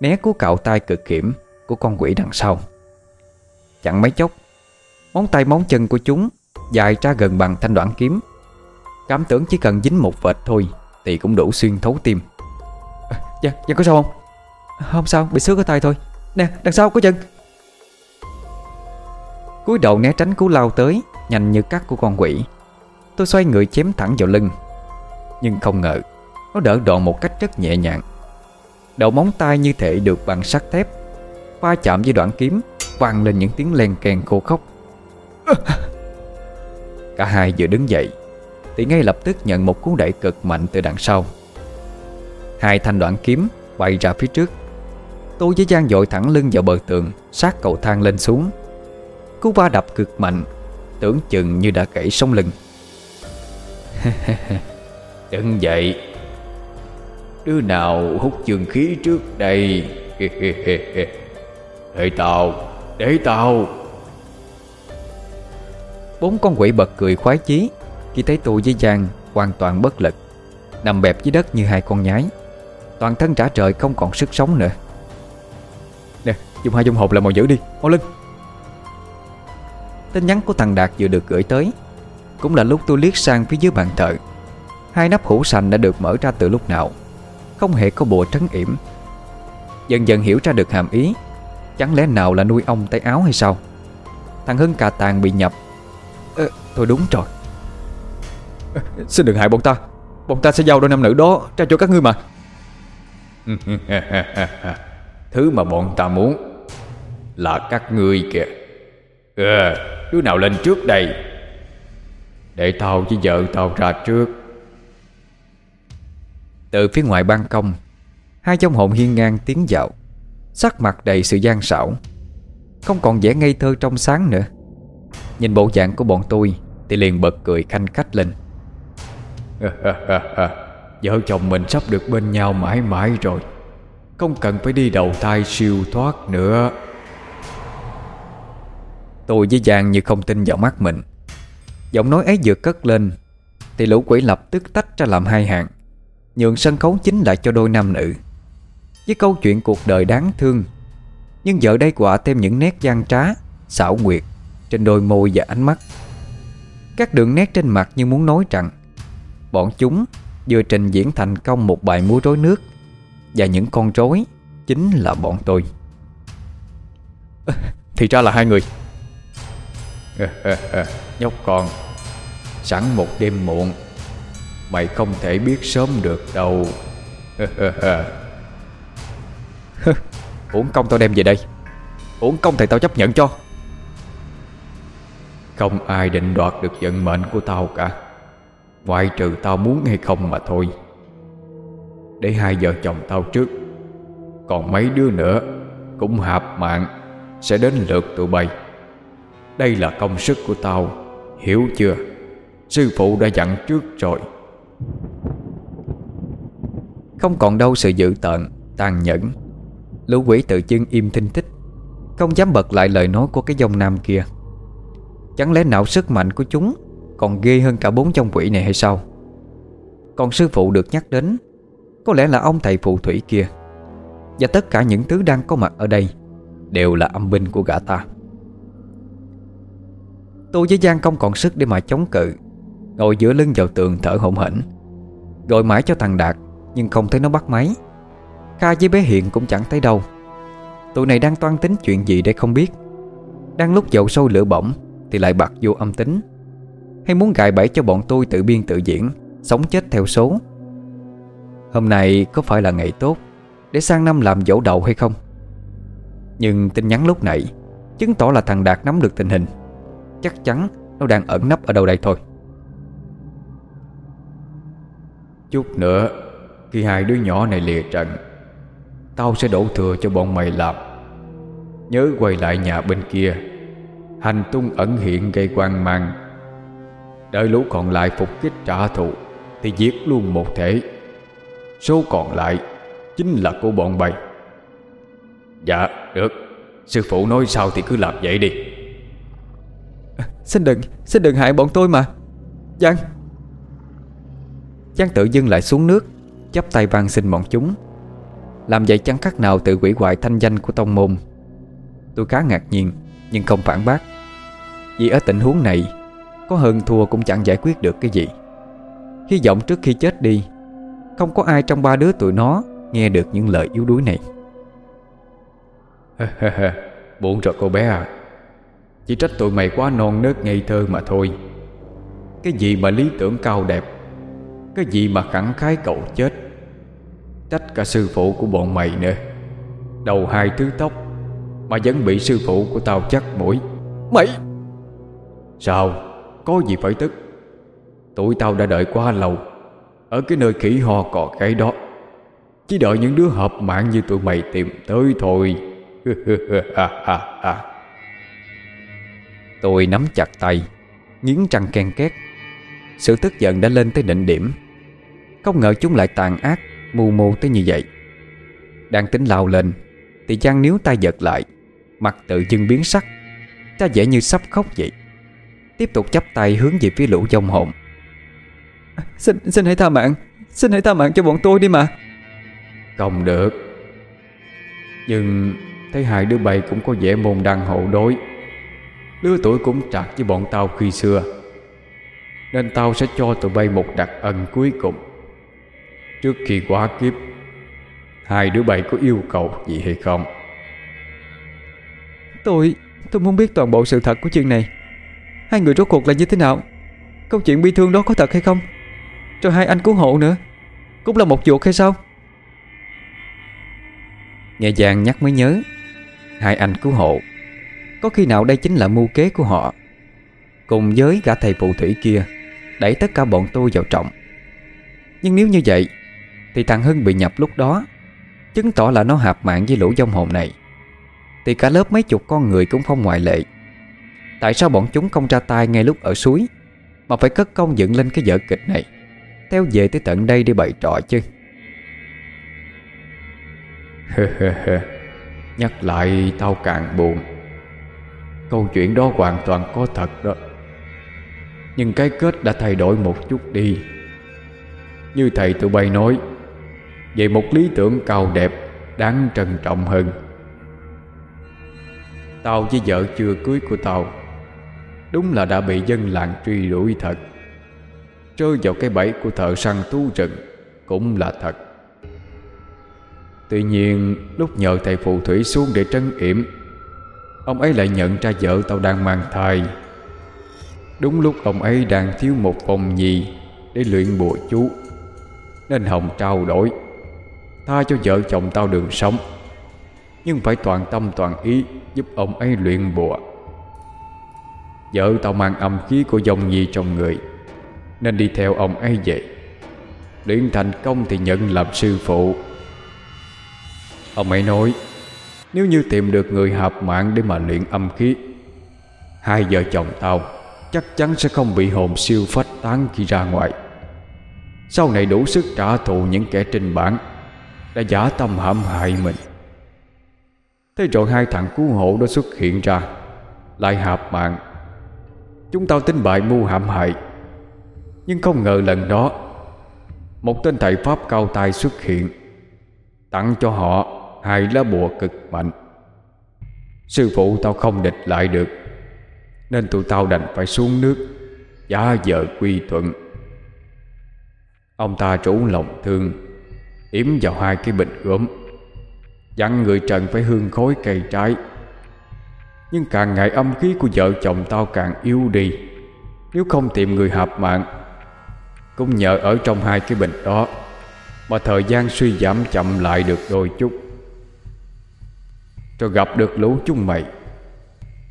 Né cú cạo tay cực hiểm Của con quỷ đằng sau. Chẳng mấy chốc Móng tay móng chân của chúng Dài ra gần bằng thanh đoạn kiếm. Cảm tưởng chỉ cần dính một vệt thôi Thì cũng đủ xuyên thấu tim. À, Dạ, dạ có sao không? Không sao, bị xước ở tay thôi. Nè, đằng sau có chân. Cúi đầu né tránh cú lao tới Nhanh như cắt của con quỷ. Tôi xoay người chém thẳng vào lưng Nhưng không ngờ nó đỡ đòn một cách rất nhẹ nhàng. Đầu móng tay như thể được bằng sắt thép. Va chạm với đoạn kiếm, vang lên những tiếng len kèn khô khóc Cả hai vừa đứng dậy, Thì ngay lập tức nhận một cú đẩy cực mạnh từ đằng sau. Hai thanh đoạn kiếm bay ra phía trước. Tôi với Giang dội thẳng lưng vào bờ tường, Sát cầu thang lên xuống. Cú va đập cực mạnh, Tưởng chừng như đã gãy sống lưng. Đứng dậy. Đứa nào hút dương khí trước đây? Để tao Để tao. Bốn con quỷ bật cười khoái chí Khi thấy tôi với Giang hoàn toàn bất lực Nằm bẹp dưới đất như hai con nhái. Toàn thân trả trời không còn sức sống nữa. Nè dùng hai dung hộp là màu giữ đi Mau lên. Tin nhắn của thằng Đạt vừa được gửi tới. Cũng là lúc tôi liếc sang phía dưới bàn thờ. Hai nắp hũ sành đã được mở ra từ lúc nào Không hề có bộ trấn yểm. Dần dần hiểu ra được hàm ý Chẳng lẽ nào là nuôi ong tay áo hay sao? Thằng Hưng cà tàn bị nhập. Ờ, thôi đúng rồi. À, Xin đừng hại bọn ta. Bọn ta sẽ giao đôi nam nữ đó ra cho các ngươi mà.
Thứ mà bọn ta muốn Là các ngươi kìa. Ờ, đứa nào lên trước đây? Để tao với vợ tao ra trước
từ phía ngoài ban công, Hai trong hồn hiên ngang tiến vào, Sắc mặt đầy sự gian xảo, Không còn vẻ ngây thơ trong sáng nữa. Nhìn bộ dạng của bọn tôi Thì liền bật cười khanh khách lên.
Vợ chồng mình sắp được bên nhau mãi mãi rồi, Không cần phải đi đầu thai siêu thoát nữa.
Tôi với Giang như không tin vào mắt mình. Giọng nói ấy vừa cất lên Thì lũ quỷ lập tức tách ra làm hai hàng. Nhường sân khấu chính lại cho đôi nam nữ. Với câu chuyện cuộc đời đáng thương, Nhưng giờ đây quả thêm những nét gian trá, xảo nguyệt Trên đôi môi và ánh mắt. Các đường nét trên mặt như muốn nói rằng, Bọn chúng vừa trình diễn thành công một bài múa rối nước, Và những con rối chính là bọn tôi.
Thì ra là hai người. Nhóc con, Sẵn một đêm muộn Mày không thể biết sớm được đâu.
Uổng công tao đem về đây. Uổng công thì tao chấp nhận cho.
Không ai định đoạt được vận mệnh của tao cả. Ngoại trừ tao muốn hay không mà thôi. Để hai vợ chồng tao trước. Còn mấy đứa nữa Cũng hạp mạng, Sẽ đến lượt tụi bay. Đây là công sức của tao, Hiểu chưa? Sư phụ đã dặn trước rồi.
Không còn đâu sự dự tợn, Tàn nhẫn. Lũ quỷ tự chưng im thinh thích. Không dám bật lại lời nói của cái dòng nam kia. Chẳng lẽ não sức mạnh của chúng Còn ghê hơn cả bốn trong quỷ này hay sao? Còn sư phụ được nhắc đến, Có lẽ là ông thầy phù thủy kia. Và tất cả những thứ đang có mặt ở đây Đều là âm binh của gã ta. Tôi với Giang không còn sức để mà chống cự. Ngồi giữa lưng vào tường thở hổn hển, Gọi mãi cho thằng Đạt. Nhưng không thấy nó bắt máy. Kha với bé Hiện cũng chẳng thấy đâu. Tụi này đang toan tính chuyện gì để không biết. Đang lúc dậu sôi lửa bỏng Thì lại bật vô âm tính. Hay muốn gài bẫy cho bọn tôi tự biên tự diễn, Sống chết theo số. Hôm nay có phải là ngày tốt Để sang năm làm dỗ đầu hay không? Nhưng tin nhắn lúc nãy Chứng tỏ là thằng Đạt nắm được tình hình. Chắc chắn nó đang ẩn nấp ở đâu đây thôi.
Chút nữa. Khi hai đứa nhỏ này lìa trận Tao sẽ đổ thừa cho bọn mày làm. Nhớ quay lại nhà bên kia Hành tung ẩn hiện gây quan mang. Đợi lũ còn lại phục kích trả thù Thì giết luôn một thể. Số còn lại Chính là của bọn bay Dạ được. Sư phụ nói sao thì cứ làm vậy đi.
Xin đừng, xin đừng hại bọn tôi mà. Giang.
Giang tự dưng lại xuống nước chắp tay van xin bọn chúng. Làm vậy chẳng khác nào tự quỷ hoại thanh danh của tông môn. Tôi khá ngạc nhiên, Nhưng không phản bác. Vì ở tình huống này, Có hơn thua cũng chẳng giải quyết được cái gì. Hy vọng trước khi chết đi, Không có ai trong ba đứa tụi nó Nghe được những lời yếu đuối này.
Buồn rồi cô bé à. Chỉ trách tụi mày quá non nớt ngây thơ mà thôi. Cái gì mà lý tưởng cao đẹp cái gì mà khẳng khái cậu chết? Trách cả sư phụ của bọn mày nữa Đầu hai thứ tóc Mà vẫn bị sư phụ của tao chắc mũi.
Mày!
Sao? Có gì phải tức? Tụi tao đã đợi quá lâu. Ở cái nơi khỉ ho cò cái đó. Chỉ đợi những đứa hợp mạng như tụi mày tìm tới thôi.
Tôi nắm chặt tay Nghiến răng ken két. Sự tức giận đã lên tới đỉnh điểm Không ngờ chúng lại tàn ác Mù mù tới như vậy. Đang tính lao lên Thì Giang níu tay giật lại Mặt tự dưng biến sắc Ra vẻ như sắp khóc vậy. Tiếp tục chắp tay hướng về phía lũ dông hồn.
Xin, xin hãy tha mạng Xin hãy tha mạng cho bọn tôi đi mà.
Không được. Nhưng Thấy hai đứa bay cũng có vẻ môn đăng hộ đối. Lứa tuổi cũng trạc với bọn tao khi xưa. Nên tao sẽ cho tụi bay một đặc ân cuối cùng Trước khi quá kiếp Hai đứa bay có yêu cầu gì hay không?
Tôi, tôi muốn biết toàn bộ sự thật của chuyện này. Hai người rốt cuộc là như thế nào? Câu chuyện bi thương đó có thật hay không? Rồi hai anh cứu hộ nữa Cũng là một chuột hay sao?
Nghe Giang nhắc mới nhớ Hai anh cứu hộ. Có khi nào đây chính là mưu kế của họ? Cùng với gã thầy phù thủy kia Đẩy tất cả bọn tôi vào trọng. Nhưng nếu như vậy thì thằng Hưng bị nhập lúc đó. Chứng tỏ là nó hạp mạng với lũ dông hồn này. Thì cả lớp mấy chục con người cũng không ngoại lệ. Tại sao bọn chúng không ra tay ngay lúc ở suối? Mà phải cất công dựng lên cái vở kịch này. Theo về tới tận đây để bày trò chứ.
Nhắc lại tao càng buồn. Câu chuyện đó hoàn toàn có thật đó. Nhưng cái kết đã thay đổi một chút đi. Như thầy tụi bay nói về một lý tưởng cao đẹp, Đáng trân trọng hơn. Tao với vợ chưa cưới của tao, Đúng là đã bị dân làng truy đuổi thật. Rơi vào cái bẫy của thợ săn thú rừng Cũng là thật. Tuy nhiên, lúc nhờ thầy phù thủy xuống để trấn yểm, Ông ấy lại nhận ra vợ tao đang mang thai. Đúng lúc ông ấy đang thiếu một phòng nhì Để luyện bùa chú, Nên Hồng trao đổi. Tha cho vợ chồng tao đường sống. Nhưng phải toàn tâm toàn ý Giúp ông ấy luyện bùa Vợ tao mang âm khí của dòng nhi trong người, Nên đi theo ông ấy về. Luyện thành công thì nhận làm sư phụ. Ông ấy nói, Nếu như tìm được người hợp mạng để mà luyện âm khí,
Hai vợ chồng tao Chắc chắn sẽ không bị hồn siêu phách tán khi ra ngoài. Sau này đủ sức trả thù những kẻ trình bản đã giả tâm hãm hại mình. Thế rồi hai thằng cứu hộ đó xuất hiện ra, Lại hạp mạng. Chúng tao tính bại mưu hãm hại. Nhưng không ngờ lần đó, Một tên thầy Pháp cao tay xuất hiện, Tặng cho họ hai lá bùa cực mạnh. Sư phụ tao không địch lại được, Nên tụi tao đành phải xuống nước, Giả vợ quy thuận. Ông ta trú lòng thương. Yếm vào hai cái bình gốm Dặn người trần phải hương khối cây trái. Nhưng càng ngày âm khí của vợ chồng tao càng yếu đi. Nếu không tìm người hợp mạng, Cũng nhờ ở trong hai cái bình đó Mà thời gian suy giảm chậm lại được đôi chút. Rồi gặp được lũ chúng mày,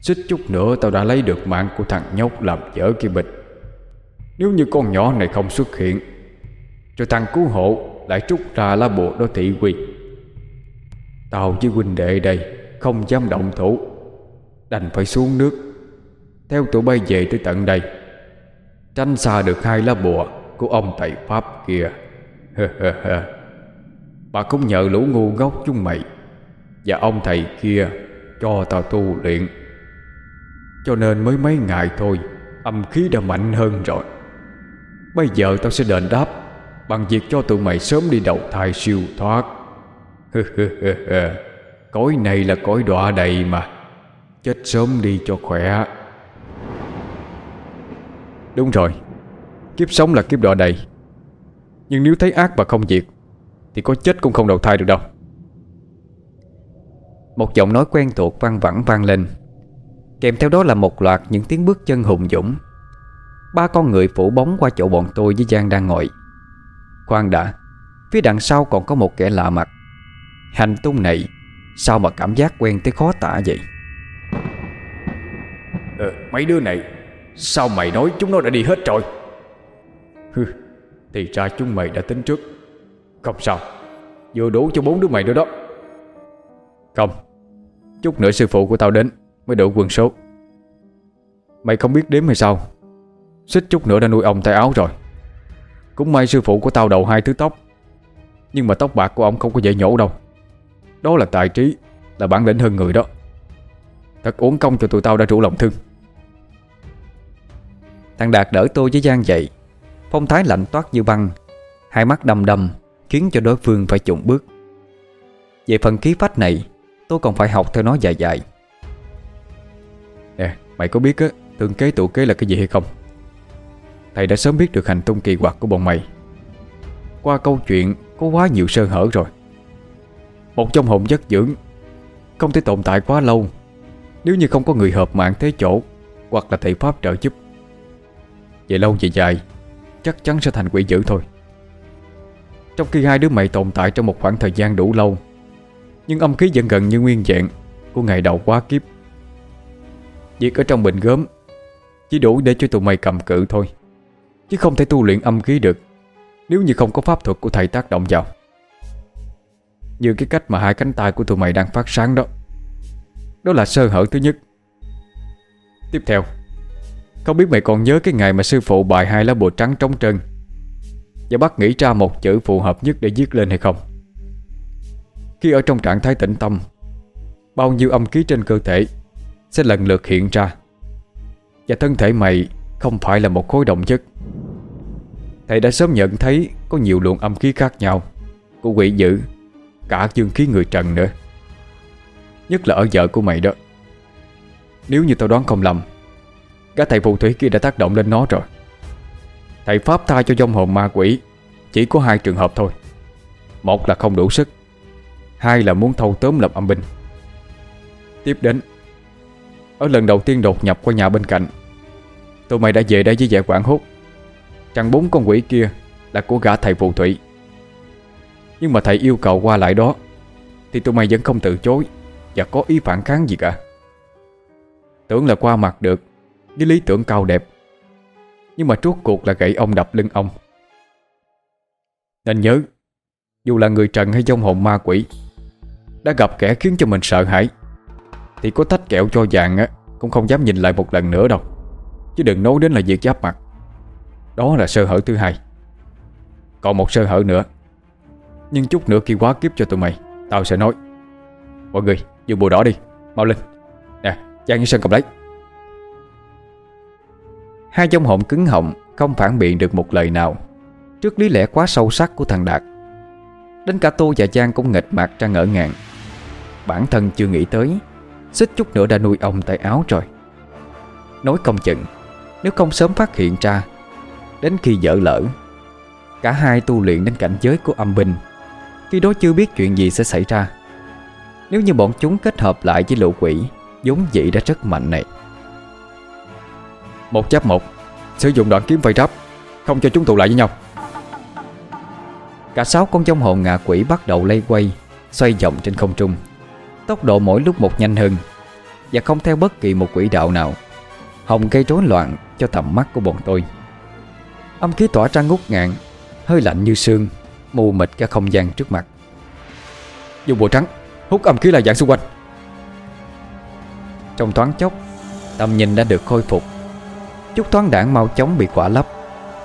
Xích chút nữa tao đã lấy được mạng của thằng nhóc làm dở cái bình. Nếu như con nhỏ này không xuất hiện, Rồi thằng cứu hộ lại trút ra lá bùa đó thị quy. Tao với huynh đệ đây Không dám động thủ. Đành phải xuống nước. Theo tụi bay về tới tận đây. Tránh xa được hai lá bùa Của ông thầy Pháp kia. Bà cũng nhờ lũ ngu ngốc chúng mày Và ông thầy kia Cho tao tu luyện. Cho nên mới mấy ngày thôi, Âm khí đã mạnh hơn rồi. Bây giờ tao sẽ đền đáp. Bằng việc cho tụi mày sớm đi đầu thai siêu thoát. Cõi này là cõi đọa đầy mà. Chết sớm đi cho khỏe. Đúng rồi. Kiếp sống là kiếp đọa đầy. Nhưng nếu thấy ác và không diệt, Thì có chết cũng không đầu thai được đâu.
Một giọng nói quen thuộc vang vẳng vang lên. Kèm theo đó là một loạt những tiếng bước chân hùng dũng. Ba con người phủ bóng qua chỗ bọn tôi với Giang đang ngồi. Khoan đã Phía đằng sau còn có một kẻ lạ mặt. Hành tung này Sao mà cảm giác quen tới khó tả vậy?
Ờ, Mấy đứa này Sao mày nói chúng nó đã đi hết rồi? Hừ, Thì ra chúng mày đã tính trước. Không sao Vừa đủ cho bốn đứa mày nữa đó.
Không Chút nữa sư phụ của tao đến Mới đủ quân số. Mày không biết đếm hay sao? Xích chút nữa đã nuôi ông tay áo rồi cũng may sư phụ của tao đầu hai thứ tóc. Nhưng mà tóc bạc của ông không có dễ nhổ đâu. Đó là tài trí, Là bản lĩnh hơn người đó. Thật uống công cho tụi tao đã rủ lòng thương.
Thằng Đạt đỡ tôi với Giang dậy. Phong thái lạnh toát như băng. Hai mắt đầm đầm, Khiến cho đối phương phải chụng bước. Về phần khí phách này, Tôi còn phải học theo nó dài dài.
Nè, mày có biết á Tương kế tụ kế là cái gì hay không? Thầy đã sớm biết được hành tung kỳ quặc của bọn mày. Qua câu chuyện, Có quá nhiều sơ hở rồi. Một trong hồn giấc dưỡng, Không thể tồn tại quá lâu. Nếu như không có người hợp mạng thế chỗ, Hoặc là thầy Pháp trợ giúp. Về lâu về dài, Chắc chắn sẽ thành quỷ dữ thôi. Trong khi hai đứa mày tồn tại trong một khoảng thời gian đủ lâu, Nhưng âm khí vẫn gần như nguyên dạng Của ngày đầu quá kiếp. Việc ở trong bình gớm, Chỉ đủ để cho tụi mày cầm cự thôi. Chứ không thể tu luyện âm khí được, Nếu như không có pháp thuật của thầy tác động vào. Như cái cách mà hai cánh tay của tụi mày đang phát sáng đó. Đó là sơ hở thứ nhất. Tiếp theo, Không biết mày còn nhớ cái ngày mà sư phụ bài hai lá bùa trắng trống trơn Và bắt nghĩ ra một chữ phù hợp nhất để viết lên hay không? Khi ở trong trạng thái tĩnh tâm, Bao nhiêu âm khí trên cơ thể Sẽ lần lượt hiện ra Và thân thể mày không phải là một khối động chất. Thầy đã sớm nhận thấy Có nhiều luồng âm khí khác nhau Của quỷ dữ, Cả dương khí người trần nữa. Nhất là ở vợ của mày đó. Nếu như tao đoán không lầm Cả thầy phù thủy kia đã tác động lên nó rồi. Thầy pháp tha cho dông hồn ma quỷ, Chỉ có hai trường hợp thôi. Một là không đủ sức, Hai là muốn thâu tóm lập âm binh. Tiếp đến, Ở lần đầu tiên đột nhập qua nhà bên cạnh Tụi mày đã về đây với vẻ quảng hốt. Rằng bốn con quỷ kia Là của gã thầy phù thủy. Nhưng mà thầy yêu cầu qua lại đó, Thì tụi mày vẫn không từ chối Và có ý phản kháng gì cả. Tưởng là qua mặt được, Với lý tưởng cao đẹp. Nhưng mà rốt cuộc là gãy ông đập lưng ông. Nên nhớ, Dù là người trần hay dông hồn ma quỷ, Đã gặp kẻ khiến cho mình sợ hãi, Thì có tách kẹo cho vàng á, Cũng không dám nhìn lại một lần nữa đâu. Chứ đừng nói đến là việc giáp mặt. Đó là sơ hở thứ hai. Còn một sơ hở nữa. Nhưng chút nữa khi quá kiếp cho tụi mày, Tao sẽ nói. Mọi người dùng bùa đỏ đi. Mau lên. Nè, Giang Như Sơn cầm lấy.
Hai trong hồn cứng họng, Không phản biện được một lời nào. Trước lý lẽ quá sâu sắc của thằng Đạt, Đến cả Tô và Giang cũng nghịch mặt ra ngỡ ngàng. Bản thân chưa nghĩ tới, Xích chút nữa đã nuôi ông tại áo rồi. Nói công chừng nếu không sớm phát hiện ra, Đến khi dở lỡ, Cả hai tu luyện đến cảnh giới của âm binh, Khi đó chưa biết chuyện gì sẽ xảy ra. Nếu như bọn chúng kết hợp lại với lũ quỷ, vốn dĩ đã rất mạnh này.
Một chấp một, Sử dụng đoạn kiếm vây ráp, Không cho chúng tụ lại với nhau.
Cả sáu con trong hồn ngạ quỷ bắt đầu lây quay, Xoay vòng trên không trung. Tốc độ mỗi lúc một nhanh hơn, Và không theo bất kỳ một quỹ đạo nào. Hồng gây rối loạn cho tầm mắt của bọn tôi. Âm khí tỏa ra ngút ngạn Hơi lạnh như sương Mù mịt cả không gian trước mặt.
Dùng bùa trắng, Hút âm khí là dạng xung quanh.
Trong thoáng chốc, Tầm nhìn đã được khôi phục. Chút thoáng đảng mau chóng bị quả lấp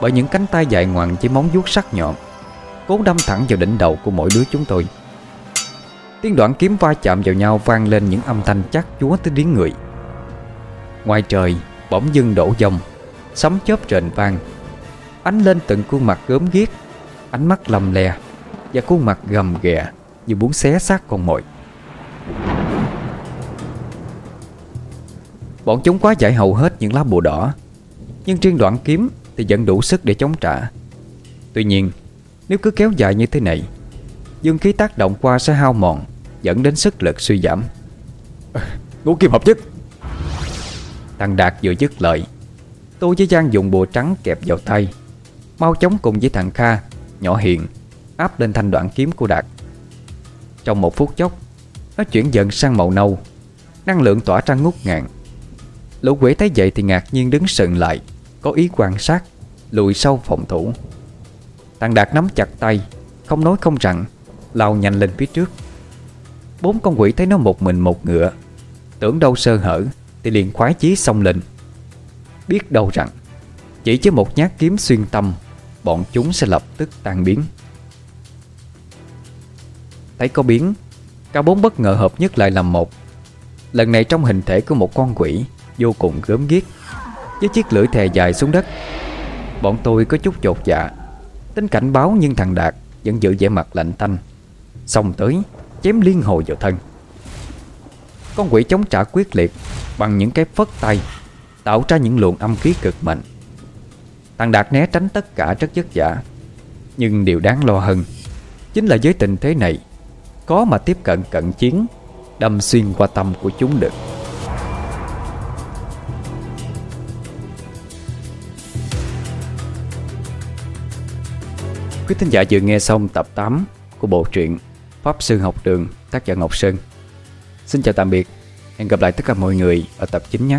Bởi những cánh tay dài ngoằng chỉ móng vuốt sắc nhọn, Cố đâm thẳng vào đỉnh đầu của mỗi đứa chúng tôi. Tiếng đoạn kiếm va chạm vào nhau vang lên những âm thanh chắc chúa tới điếng người. Ngoài trời bỗng dưng đổ dòng. Sấm chớp rền vang. Ánh lên từng khuôn mặt gớm ghiếc, Ánh mắt lầm lè Và khuôn mặt gầm ghè Như muốn xé xác con mồi. Bọn chúng quá giải hầu hết những lá bùa đỏ, Nhưng riêng đoạn kiếm Thì vẫn đủ sức để chống trả. Tuy nhiên, Nếu cứ kéo dài như thế này, Dương khí tác động qua sẽ hao mòn, Dẫn đến sức lực suy giảm.
Ngũ kim hợp nhất.
Thằng Đạt vừa dứt lợi, Tôi với Giang dùng bùa trắng kẹp vào tay. Mau chóng cùng với thằng Kha Nhỏ Hiền Áp lên thanh đoạn kiếm của Đạt. Trong một phút chốc Nó chuyển dần sang màu nâu. Năng lượng tỏa ra ngút ngàn. Lũ quỷ thấy vậy thì ngạc nhiên đứng sừng lại Có ý quan sát Lùi sâu phòng thủ. Thằng Đạt nắm chặt tay Không nói không rằng lao nhanh lên phía trước. Bốn con quỷ thấy nó một mình một ngựa Tưởng đâu sơ hở. Thì liền khoái chí xông lên. Biết đâu rằng, Chỉ với một nhát kiếm xuyên tâm, Bọn chúng sẽ lập tức tan biến. Thấy có biến, Cả bốn bất ngờ hợp nhất lại làm một. Lần này trong hình thể của một con quỷ Vô cùng gớm ghiếc, Với chiếc lưỡi thè dài xuống đất. Bọn tôi có chút chột dạ Tính cảnh báo nhưng thằng Đạt Vẫn giữ vẻ mặt lạnh tanh. Xong tới, chém liên hồi vào thân. Con quỷ chống trả quyết liệt Bằng những cái phất tay, Tạo ra những luồng âm khí cực mạnh. Thằng Đạt né tránh tất cả rất vất vả, Nhưng điều đáng lo hơn Chính là với tình thế này Có mà tiếp cận cận chiến, Đâm xuyên qua tâm của chúng được. Quý thính giả vừa nghe xong tập 8 của bộ truyện Pháp Sư Học Đường, tác giả Ngọc Sơn. Xin chào tạm biệt. Hẹn gặp lại tất cả mọi người ở tập 9 nhé.